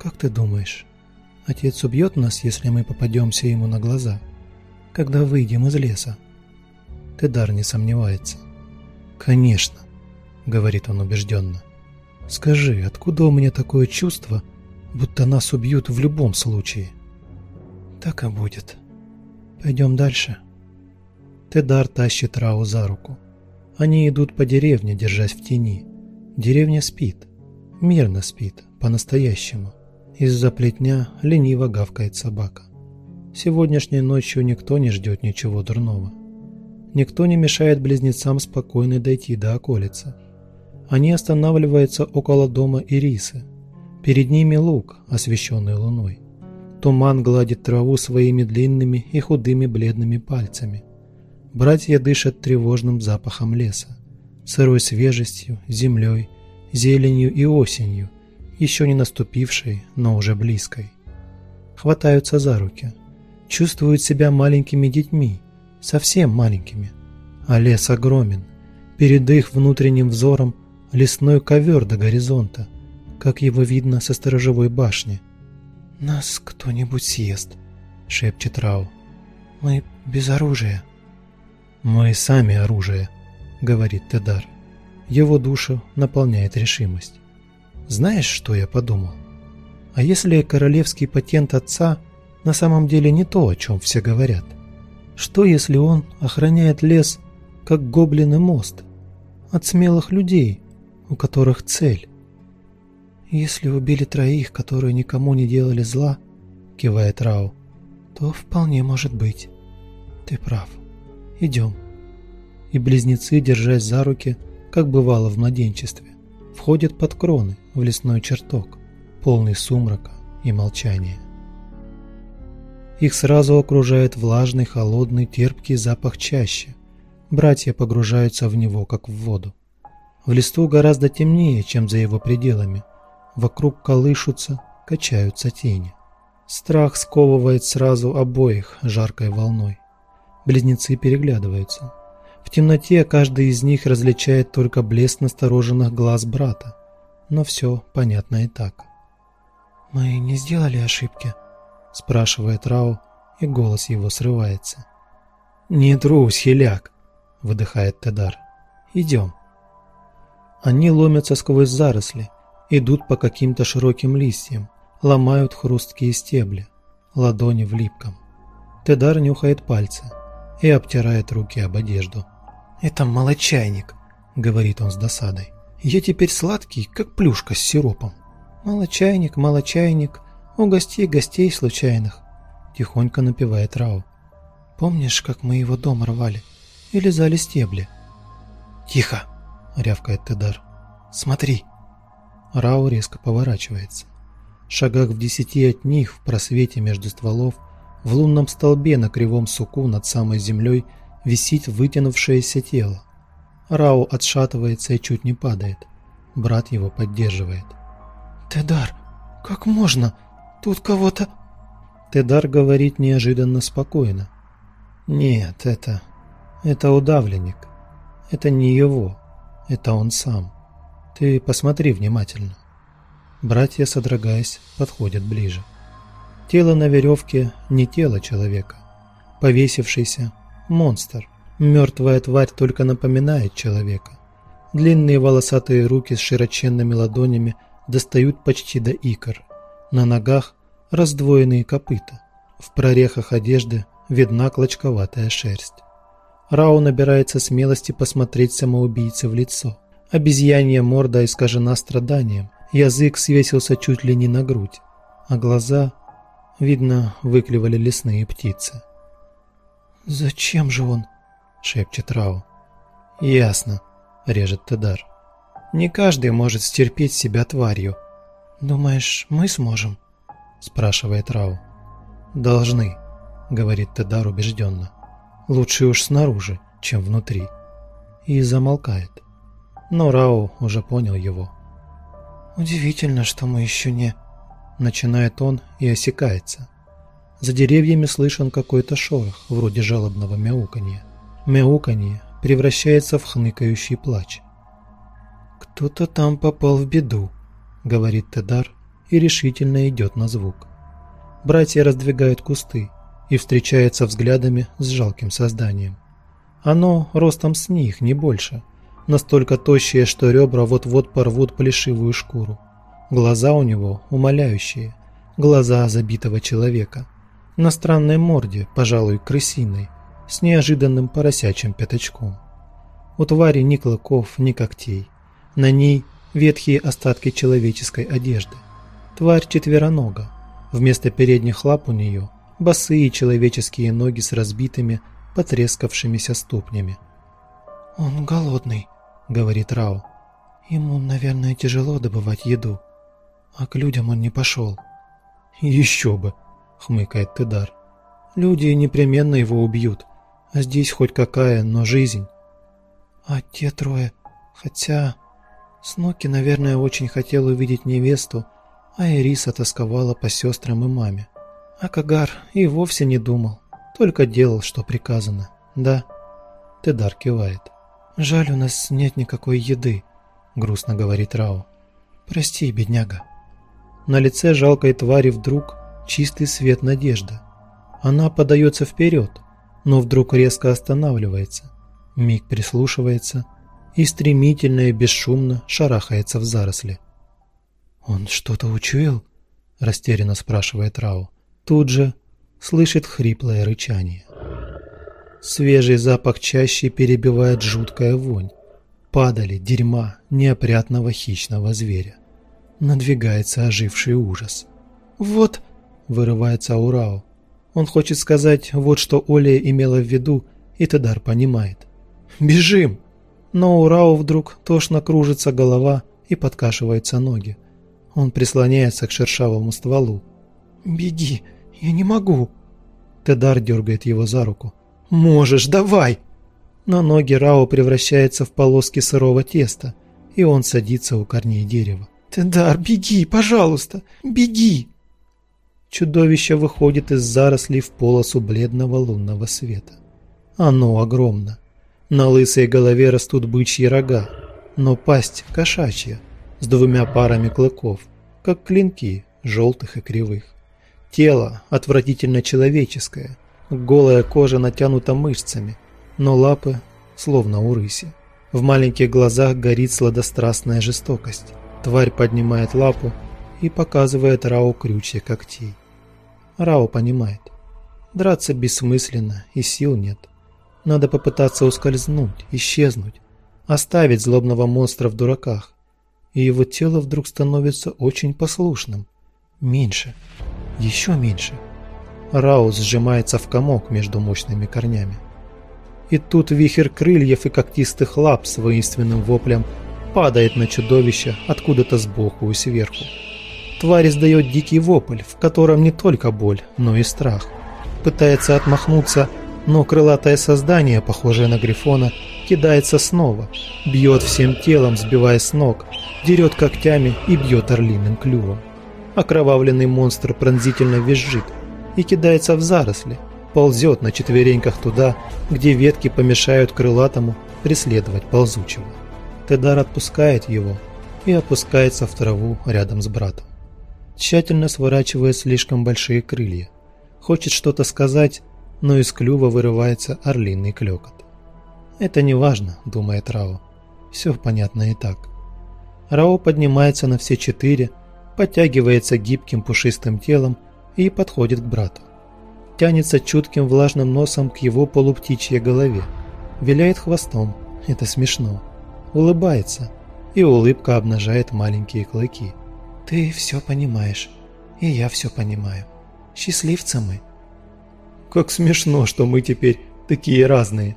Как ты думаешь, отец убьет нас, если мы попадемся ему на глаза, когда выйдем из леса? Тедар не сомневается. Конечно. — говорит он убежденно. «Скажи, откуда у меня такое чувство, будто нас убьют в любом случае?» «Так и будет. Пойдем дальше». Тедар тащит Рау за руку. Они идут по деревне, держась в тени. Деревня спит. Мирно спит, по-настоящему. Из-за плетня лениво гавкает собака. Сегодняшней ночью никто не ждет ничего дурного. Никто не мешает близнецам спокойно дойти до околицы. Они останавливаются около дома Ирисы. Перед ними луг, освещенный луной. Туман гладит траву своими длинными и худыми бледными пальцами. Братья дышат тревожным запахом леса, сырой свежестью, землей, зеленью и осенью, еще не наступившей, но уже близкой. Хватаются за руки, чувствуют себя маленькими детьми, совсем маленькими. А лес огромен, перед их внутренним взором лесной ковер до горизонта, как его видно со сторожевой башни. «Нас кто-нибудь съест», — шепчет Рау. «Мы без оружия». «Мы сами оружие», — говорит Тедар. Его душу наполняет решимость. «Знаешь, что я подумал? А если королевский патент отца на самом деле не то, о чем все говорят? Что если он охраняет лес, как гоблин и мост, от смелых людей, у которых цель?» «Если убили троих, которые никому не делали зла», — кивает Рау, — «то вполне может быть. Ты прав». Идем». И близнецы, держась за руки, как бывало в младенчестве, входят под кроны в лесной чертог, полный сумрака и молчания. Их сразу окружает влажный, холодный, терпкий запах чаще. Братья погружаются в него, как в воду. В листу гораздо темнее, чем за его пределами. Вокруг колышутся, качаются тени. Страх сковывает сразу обоих жаркой волной. Близнецы переглядываются. В темноте каждый из них различает только блеск настороженных глаз брата. Но все понятно и так. «Мы не сделали ошибки?» – спрашивает Рау, и голос его срывается. «Не трусь, хиляк!» – выдыхает Тедар. «Идем». Они ломятся сквозь заросли, идут по каким-то широким листьям, ломают хрусткие стебли, ладони в липком. Тедар нюхает пальцы – и обтирает руки об одежду. «Это молочайник», — говорит он с досадой. «Я теперь сладкий, как плюшка с сиропом». «Молочайник, молочайник, угости гостей случайных», — тихонько напевает Рау. «Помнишь, как мы его дом рвали? И лизали стебли?» «Тихо!» — рявкает Тедар. «Смотри!» Рау резко поворачивается. Шагах в десяти от них, в просвете между стволов, в лунном столбе на кривом суку над самой землей висит вытянувшееся тело. Рау отшатывается и чуть не падает. Брат его поддерживает. «Тедар, как можно? Тут кого-то...» Тедар говорит неожиданно спокойно. «Нет, это... это удавленник. Это не его. Это он сам. Ты посмотри внимательно». Братья, содрогаясь, подходят ближе. Тело на веревке не тело человека. Повесившийся – монстр. Мертвая тварь только напоминает человека. Длинные волосатые руки с широченными ладонями достают почти до икр. На ногах раздвоенные копыта. В прорехах одежды видна клочковатая шерсть. Рау набирается смелости посмотреть самоубийце в лицо. Обезьянья морда искажена страданием, язык свесился чуть ли не на грудь, а глаза Видно, выклевали лесные птицы. «Зачем же он?» – шепчет Рау. «Ясно», – режет Тедар. «Не каждый может стерпеть себя тварью». «Думаешь, мы сможем?» – спрашивает Рау. «Должны», – говорит Тедар убежденно. «Лучше уж снаружи, чем внутри». И замолкает. Но Рау уже понял его. «Удивительно, что мы еще не...» Начинает он и осекается. За деревьями слышен какой-то шорох, вроде жалобного мяуканья. Мяуканье превращается в хныкающий плач. «Кто-то там попал в беду», — говорит Тедар и решительно идет на звук. Братья раздвигают кусты и встречаются взглядами с жалким созданием. Оно ростом с них, не больше. настолько тощее, что ребра вот-вот порвут плешивую шкуру. Глаза у него умоляющие, глаза забитого человека. На странной морде, пожалуй, крысиной, с неожиданным поросячьим пятачком. У твари ни клыков, ни когтей. На ней ветхие остатки человеческой одежды. Тварь четверонога. Вместо передних лап у нее босые человеческие ноги с разбитыми, потрескавшимися ступнями. «Он голодный», — говорит Рао. «Ему, наверное, тяжело добывать еду. А к людям он не пошел». «Еще бы», — хмыкает Тедар. «Люди непременно его убьют. А здесь хоть какая, но жизнь». «А те трое... Хотя...» Сноки, наверное, очень хотел увидеть невесту, а Ириса тосковала по сестрам и маме. А Кагар и вовсе не думал, только делал, что приказано. Да, Тедар кивает. «Жаль, у нас нет никакой еды», — грустно говорит Рао. «Прости, бедняга». На лице жалкой твари вдруг чистый свет надежды. Она подается вперед, но вдруг резко останавливается. Миг прислушивается и стремительно и бесшумно шарахается в заросли. «Он что-то учуял?» – растерянно спрашивает Рау. Тут же слышит хриплое рычание. Свежий запах чаще перебивает жуткая вонь. Падали дерьма неопрятного хищного зверя. Надвигается оживший ужас. «Вот!» – вырывается Урау. Он хочет сказать вот что Оля имела в виду, и Тедар понимает. «Бежим!» Но у Рау вдруг тошно кружится голова и подкашиваются ноги. Он прислоняется к шершавому стволу. «Беги, я не могу!» Тедар дергает его за руку. «Можешь, давай!» Но ноги Рао превращаются в полоски сырого теста, и он садится у корней дерева. «Тедар, беги, пожалуйста, беги!» Чудовище выходит из зарослей в полосу бледного лунного света. Оно огромно. На лысой голове растут бычьи рога, но пасть кошачья, с двумя парами клыков, как клинки, желтых и кривых. Тело отвратительно человеческое, голая кожа натянута мышцами, но лапы словно у рыси. В маленьких глазах горит сладострастная жестокость. Тварь поднимает лапу и показывает Рау крючья когтей. Рау понимает. Драться бессмысленно и сил нет. Надо попытаться ускользнуть, исчезнуть, оставить злобного монстра в дураках. И его тело вдруг становится очень послушным. Меньше. Еще меньше. Раус сжимается в комок между мощными корнями. И тут вихрь крыльев и когтистых лап с воинственным воплем падает на чудовище откуда-то сбоку и сверху. Тварь издает дикий вопль, в котором не только боль, но и страх. Пытается отмахнуться, но крылатое создание, похожее на грифона, кидается снова, бьет всем телом, сбивая с ног, дерет когтями и бьет орлиным клювом. Окровавленный монстр пронзительно визжит и кидается в заросли, ползет на четвереньках туда, где ветки помешают крылатому преследовать ползучего. Тедар отпускает его и опускается в траву рядом с братом. Тщательно сворачивая слишком большие крылья. Хочет что-то сказать, но из клюва вырывается орлиный клёкот. «Это не важно», — думает Рао. «Все понятно и так». Рао поднимается на все четыре, подтягивается гибким пушистым телом и подходит к брату. Тянется чутким влажным носом к его полуптичьей голове. Виляет хвостом. Это смешно. Улыбается. И улыбка обнажает маленькие клыки. «Ты все понимаешь. И я все понимаю. Счастливцы мы». Как смешно, что мы теперь такие разные.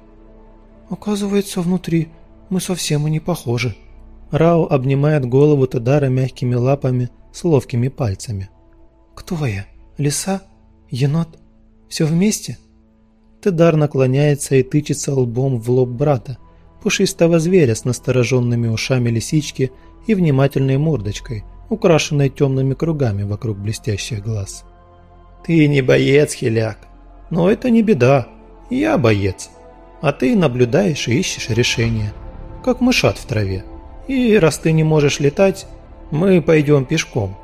Оказывается, внутри мы совсем и не похожи. Рао обнимает голову Тедара мягкими лапами с ловкими пальцами. Кто я? Лиса? Енот? Все вместе? Тедар наклоняется и тычется лбом в лоб брата, пушистого зверя с настороженными ушами лисички и внимательной мордочкой, украшенной темными кругами вокруг блестящих глаз. «Ты не боец, Хиляк. Но это не беда. Я боец. А ты наблюдаешь и ищешь решение. Как мышат в траве. И раз ты не можешь летать, мы пойдем пешком.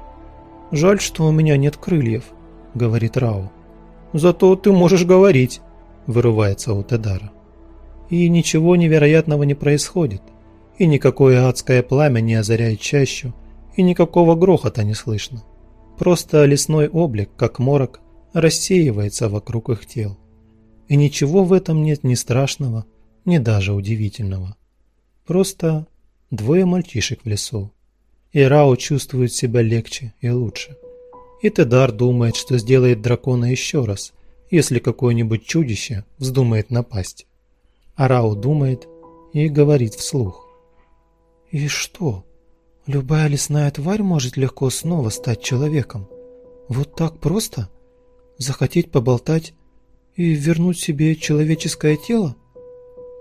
Жаль, что у меня нет крыльев, говорит Рау. Зато ты можешь говорить, вырывается у Тедара. И ничего невероятного не происходит. и никакое адское пламя не озаряет чащу, и никакого грохота не слышно. Просто лесной облик, как морок, рассеивается вокруг их тел. И ничего в этом нет ни страшного, ни даже удивительного. Просто двое мальчишек в лесу. И Рао чувствует себя легче и лучше. И Тедар думает, что сделает дракона еще раз, если какое-нибудь чудище вздумает напасть. А Рао думает и говорит вслух. «И что? Любая лесная тварь может легко снова стать человеком? Вот так просто? Захотеть поболтать и вернуть себе человеческое тело?»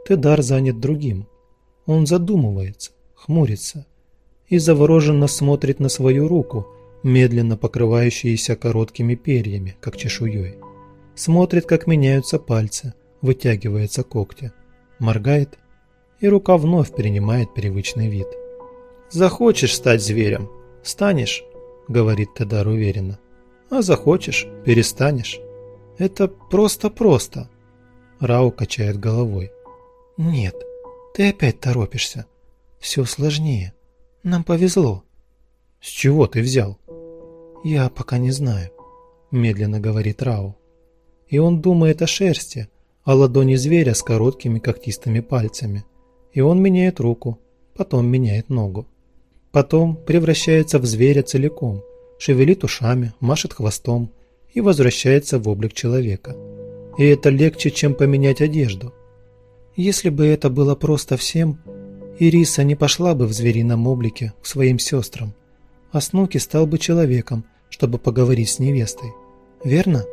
Тедар занят другим. Он задумывается, хмурится и завороженно смотрит на свою руку – медленно покрывающиеся короткими перьями, как чешуей. Смотрит, как меняются пальцы, вытягивается когти, моргает, и рука вновь принимает привычный вид. «Захочешь стать зверем – станешь», – говорит Тедар уверенно. «А захочешь – перестанешь. Это просто-просто». Рау качает головой. «Нет, ты опять торопишься. Все сложнее. Нам повезло». «С чего ты взял?» «Я пока не знаю», – медленно говорит Рау. И он думает о шерсти, о ладони зверя с короткими когтистыми пальцами. И он меняет руку, потом меняет ногу. Потом превращается в зверя целиком, шевелит ушами, машет хвостом и возвращается в облик человека. И это легче, чем поменять одежду. Если бы это было просто всем, Ириса не пошла бы в зверином облике к своим сестрам, а Снуки стал бы человеком, чтобы поговорить с невестой. Верно?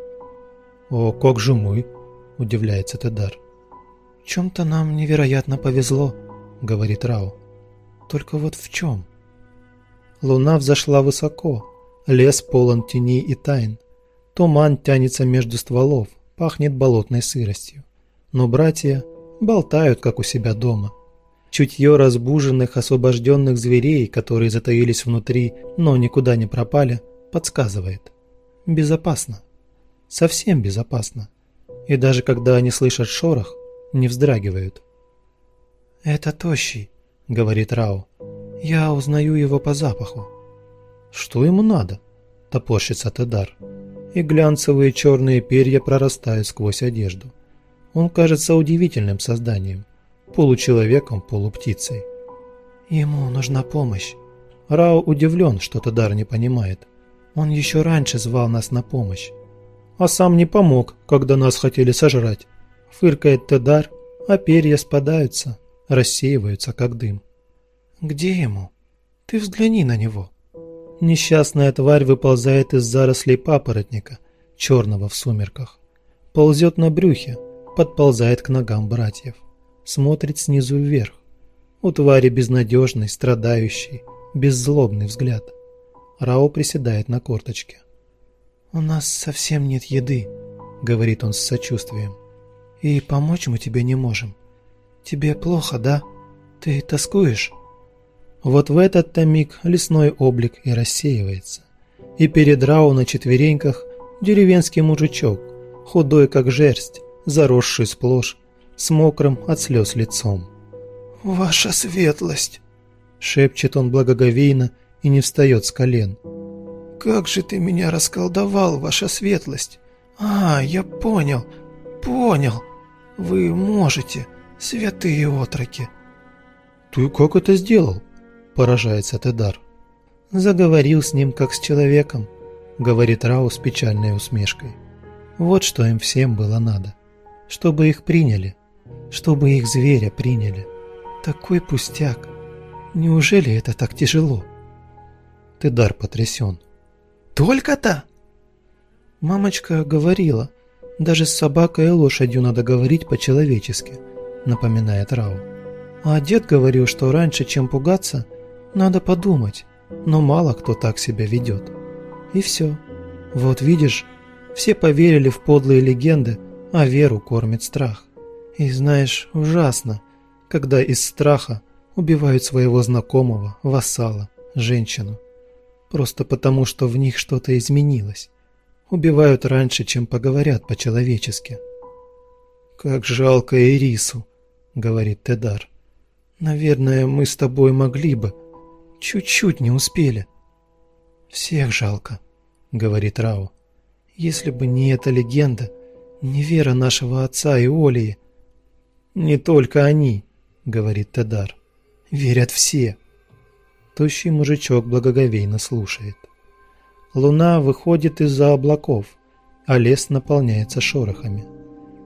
О, как же мы, удивляется Тедар. чем-то нам невероятно повезло, говорит Рао. Только вот в чем? Луна взошла высоко, лес полон теней и тайн. Туман тянется между стволов, пахнет болотной сыростью. Но братья болтают, как у себя дома. Чутье разбуженных, освобожденных зверей, которые затаились внутри, но никуда не пропали, подсказывает. Безопасно. Совсем безопасно. И даже когда они слышат шорох, не вздрагивают. «Это Тощий», — говорит Рау. «Я узнаю его по запаху». «Что ему надо?» — топорщится Тедар. И глянцевые черные перья прорастают сквозь одежду. Он кажется удивительным созданием, получеловеком, полуптицей. «Ему нужна помощь». Рау удивлен, что Тедар не понимает. Он еще раньше звал нас на помощь. А сам не помог, когда нас хотели сожрать. Фыркает Тедар, а перья спадаются, рассеиваются, как дым. Где ему? Ты взгляни на него. Несчастная тварь выползает из зарослей папоротника, черного в сумерках. Ползет на брюхе, подползает к ногам братьев. Смотрит снизу вверх. У твари безнадежный, страдающий, беззлобный взгляд. Рао приседает на корточке. «У нас совсем нет еды», — говорит он с сочувствием. «И помочь мы тебе не можем. Тебе плохо, да? Ты тоскуешь?» Вот в этот-то миг лесной облик и рассеивается. И перед Рау на четвереньках деревенский мужичок, худой как жерсть, заросший сплошь, с мокрым от слез лицом. «Ваша светлость!» — шепчет он благоговейно и не встает с колен. «Как же ты меня расколдовал, ваша светлость! А, я понял, понял! Вы можете, святые отроки!» «Ты как это сделал?» – поражается Тедар. «Заговорил с ним, как с человеком», – говорит Рау с печальной усмешкой. «Вот что им всем было надо. Чтобы их приняли. Чтобы их зверя приняли. Такой пустяк. Неужели это так тяжело?» Тедар потрясен. «Только-то?» Мамочка говорила, даже с собакой и лошадью надо говорить по-человечески, напоминает Рау. А дед говорил, что раньше, чем пугаться, надо подумать, но мало кто так себя ведет. И все. Вот видишь, все поверили в подлые легенды, а веру кормит страх. И знаешь, ужасно, когда из страха убивают своего знакомого, вассала, женщину просто потому, что в них что-то изменилось. Убивают раньше, чем поговорят по-человечески. «Как жалко Ирису», — говорит Тедар. Наверное, мы с тобой могли бы. Чуть-чуть не успели. Всех жалко, говорит Рау. Если бы не эта легенда, не вера нашего отца и Олии. Не только они, говорит Тедар. Верят все. Тощий мужичок благоговейно слушает. Луна выходит из-за облаков, а лес наполняется шорохами.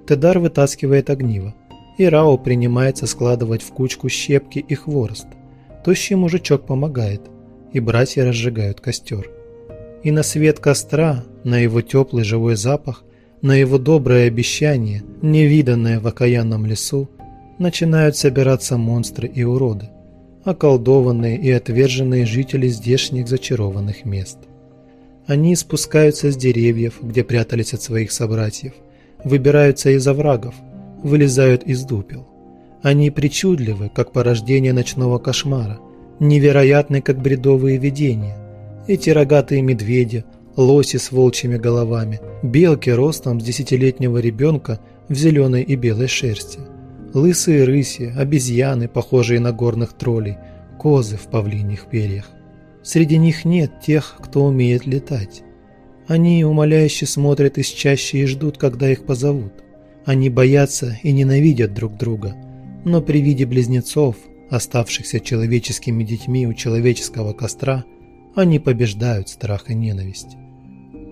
Тедар вытаскивает огниво, и Рао принимается складывать в кучку щепки и хворост. Тощий мужичок помогает, и братья разжигают костер. И на свет костра, на его теплый живой запах, на его доброе обещание, невиданное в окаянном лесу, начинают собираться монстры и уроды, околдованные и отверженные жители здешних зачарованных мест. Они спускаются с деревьев, где прятались от своих собратьев, выбираются из оврагов, вылезают из дупел. Они причудливы, как порождение ночного кошмара, невероятны, как бредовые видения. Эти рогатые медведи, лоси с волчьими головами, белки ростом с десятилетнего ребенка в зеленой и белой шерсти, лысые рыси, обезьяны, похожие на горных троллей, козы в павлиньих перьях. Среди них нет тех, кто умеет летать. Они умоляюще смотрят из чащи и ждут, когда их позовут. Они боятся и ненавидят друг друга, но при виде близнецов, оставшихся человеческими детьми у человеческого костра, они побеждают страх и ненависть.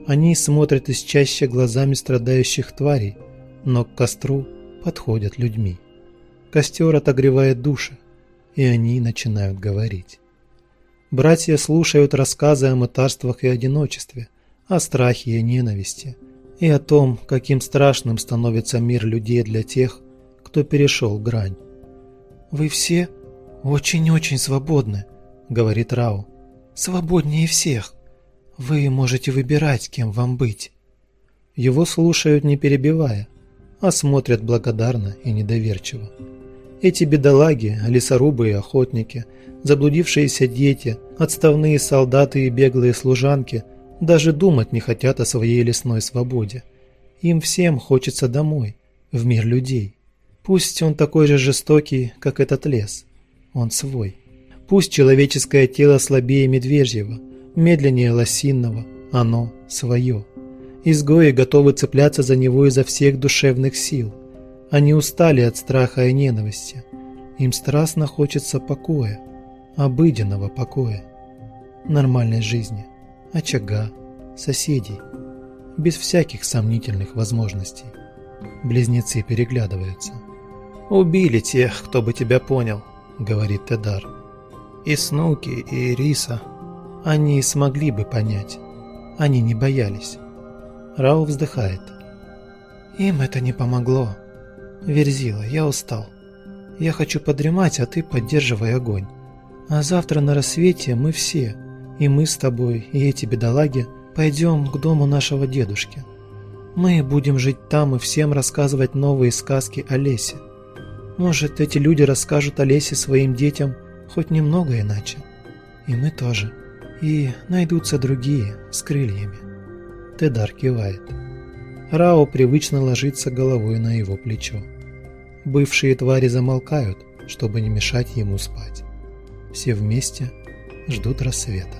Они смотрят из чаще глазами страдающих тварей, но к костру подходят людьми. Костер отогревает души, и они начинают говорить. Братья слушают рассказы о мытарствах и одиночестве, о страхе и ненависти, и о том, каким страшным становится мир людей для тех, кто перешел грань. «Вы все очень-очень свободны», — говорит Рау. «Свободнее всех. Вы можете выбирать, кем вам быть». Его слушают, не перебивая, а смотрят благодарно и недоверчиво. Эти бедолаги, лесорубы и охотники, заблудившиеся дети, отставные солдаты и беглые служанки даже думать не хотят о своей лесной свободе. Им всем хочется домой, в мир людей. Пусть он такой же жестокий, как этот лес. Он свой. Пусть человеческое тело слабее медвежьего, медленнее лосинного, оно свое. Изгои готовы цепляться за него изо всех душевных сил. Они устали от страха и ненависти. Им страстно хочется покоя, обыденного покоя, нормальной жизни, очага, соседей, без всяких сомнительных возможностей. Близнецы переглядываются. «Убили тех, кто бы тебя понял», — говорит Тедар. «И Снуки, и Риса. Они смогли бы понять. Они не боялись». Рау вздыхает. «Им это не помогло. Верзила, я устал. Я хочу подремать, а ты поддерживай огонь. А завтра на рассвете мы все, и мы с тобой, и эти бедолаги, пойдем к дому нашего дедушки. Мы будем жить там и всем рассказывать новые сказки о лесе. Может, эти люди расскажут о лесе своим детям хоть немного иначе. И мы тоже. И найдутся другие с крыльями. Тедар кивает. Рао привычно ложится головой на его плечо. Бывшие твари замолкают, чтобы не мешать ему спать. Все вместе ждут рассвета.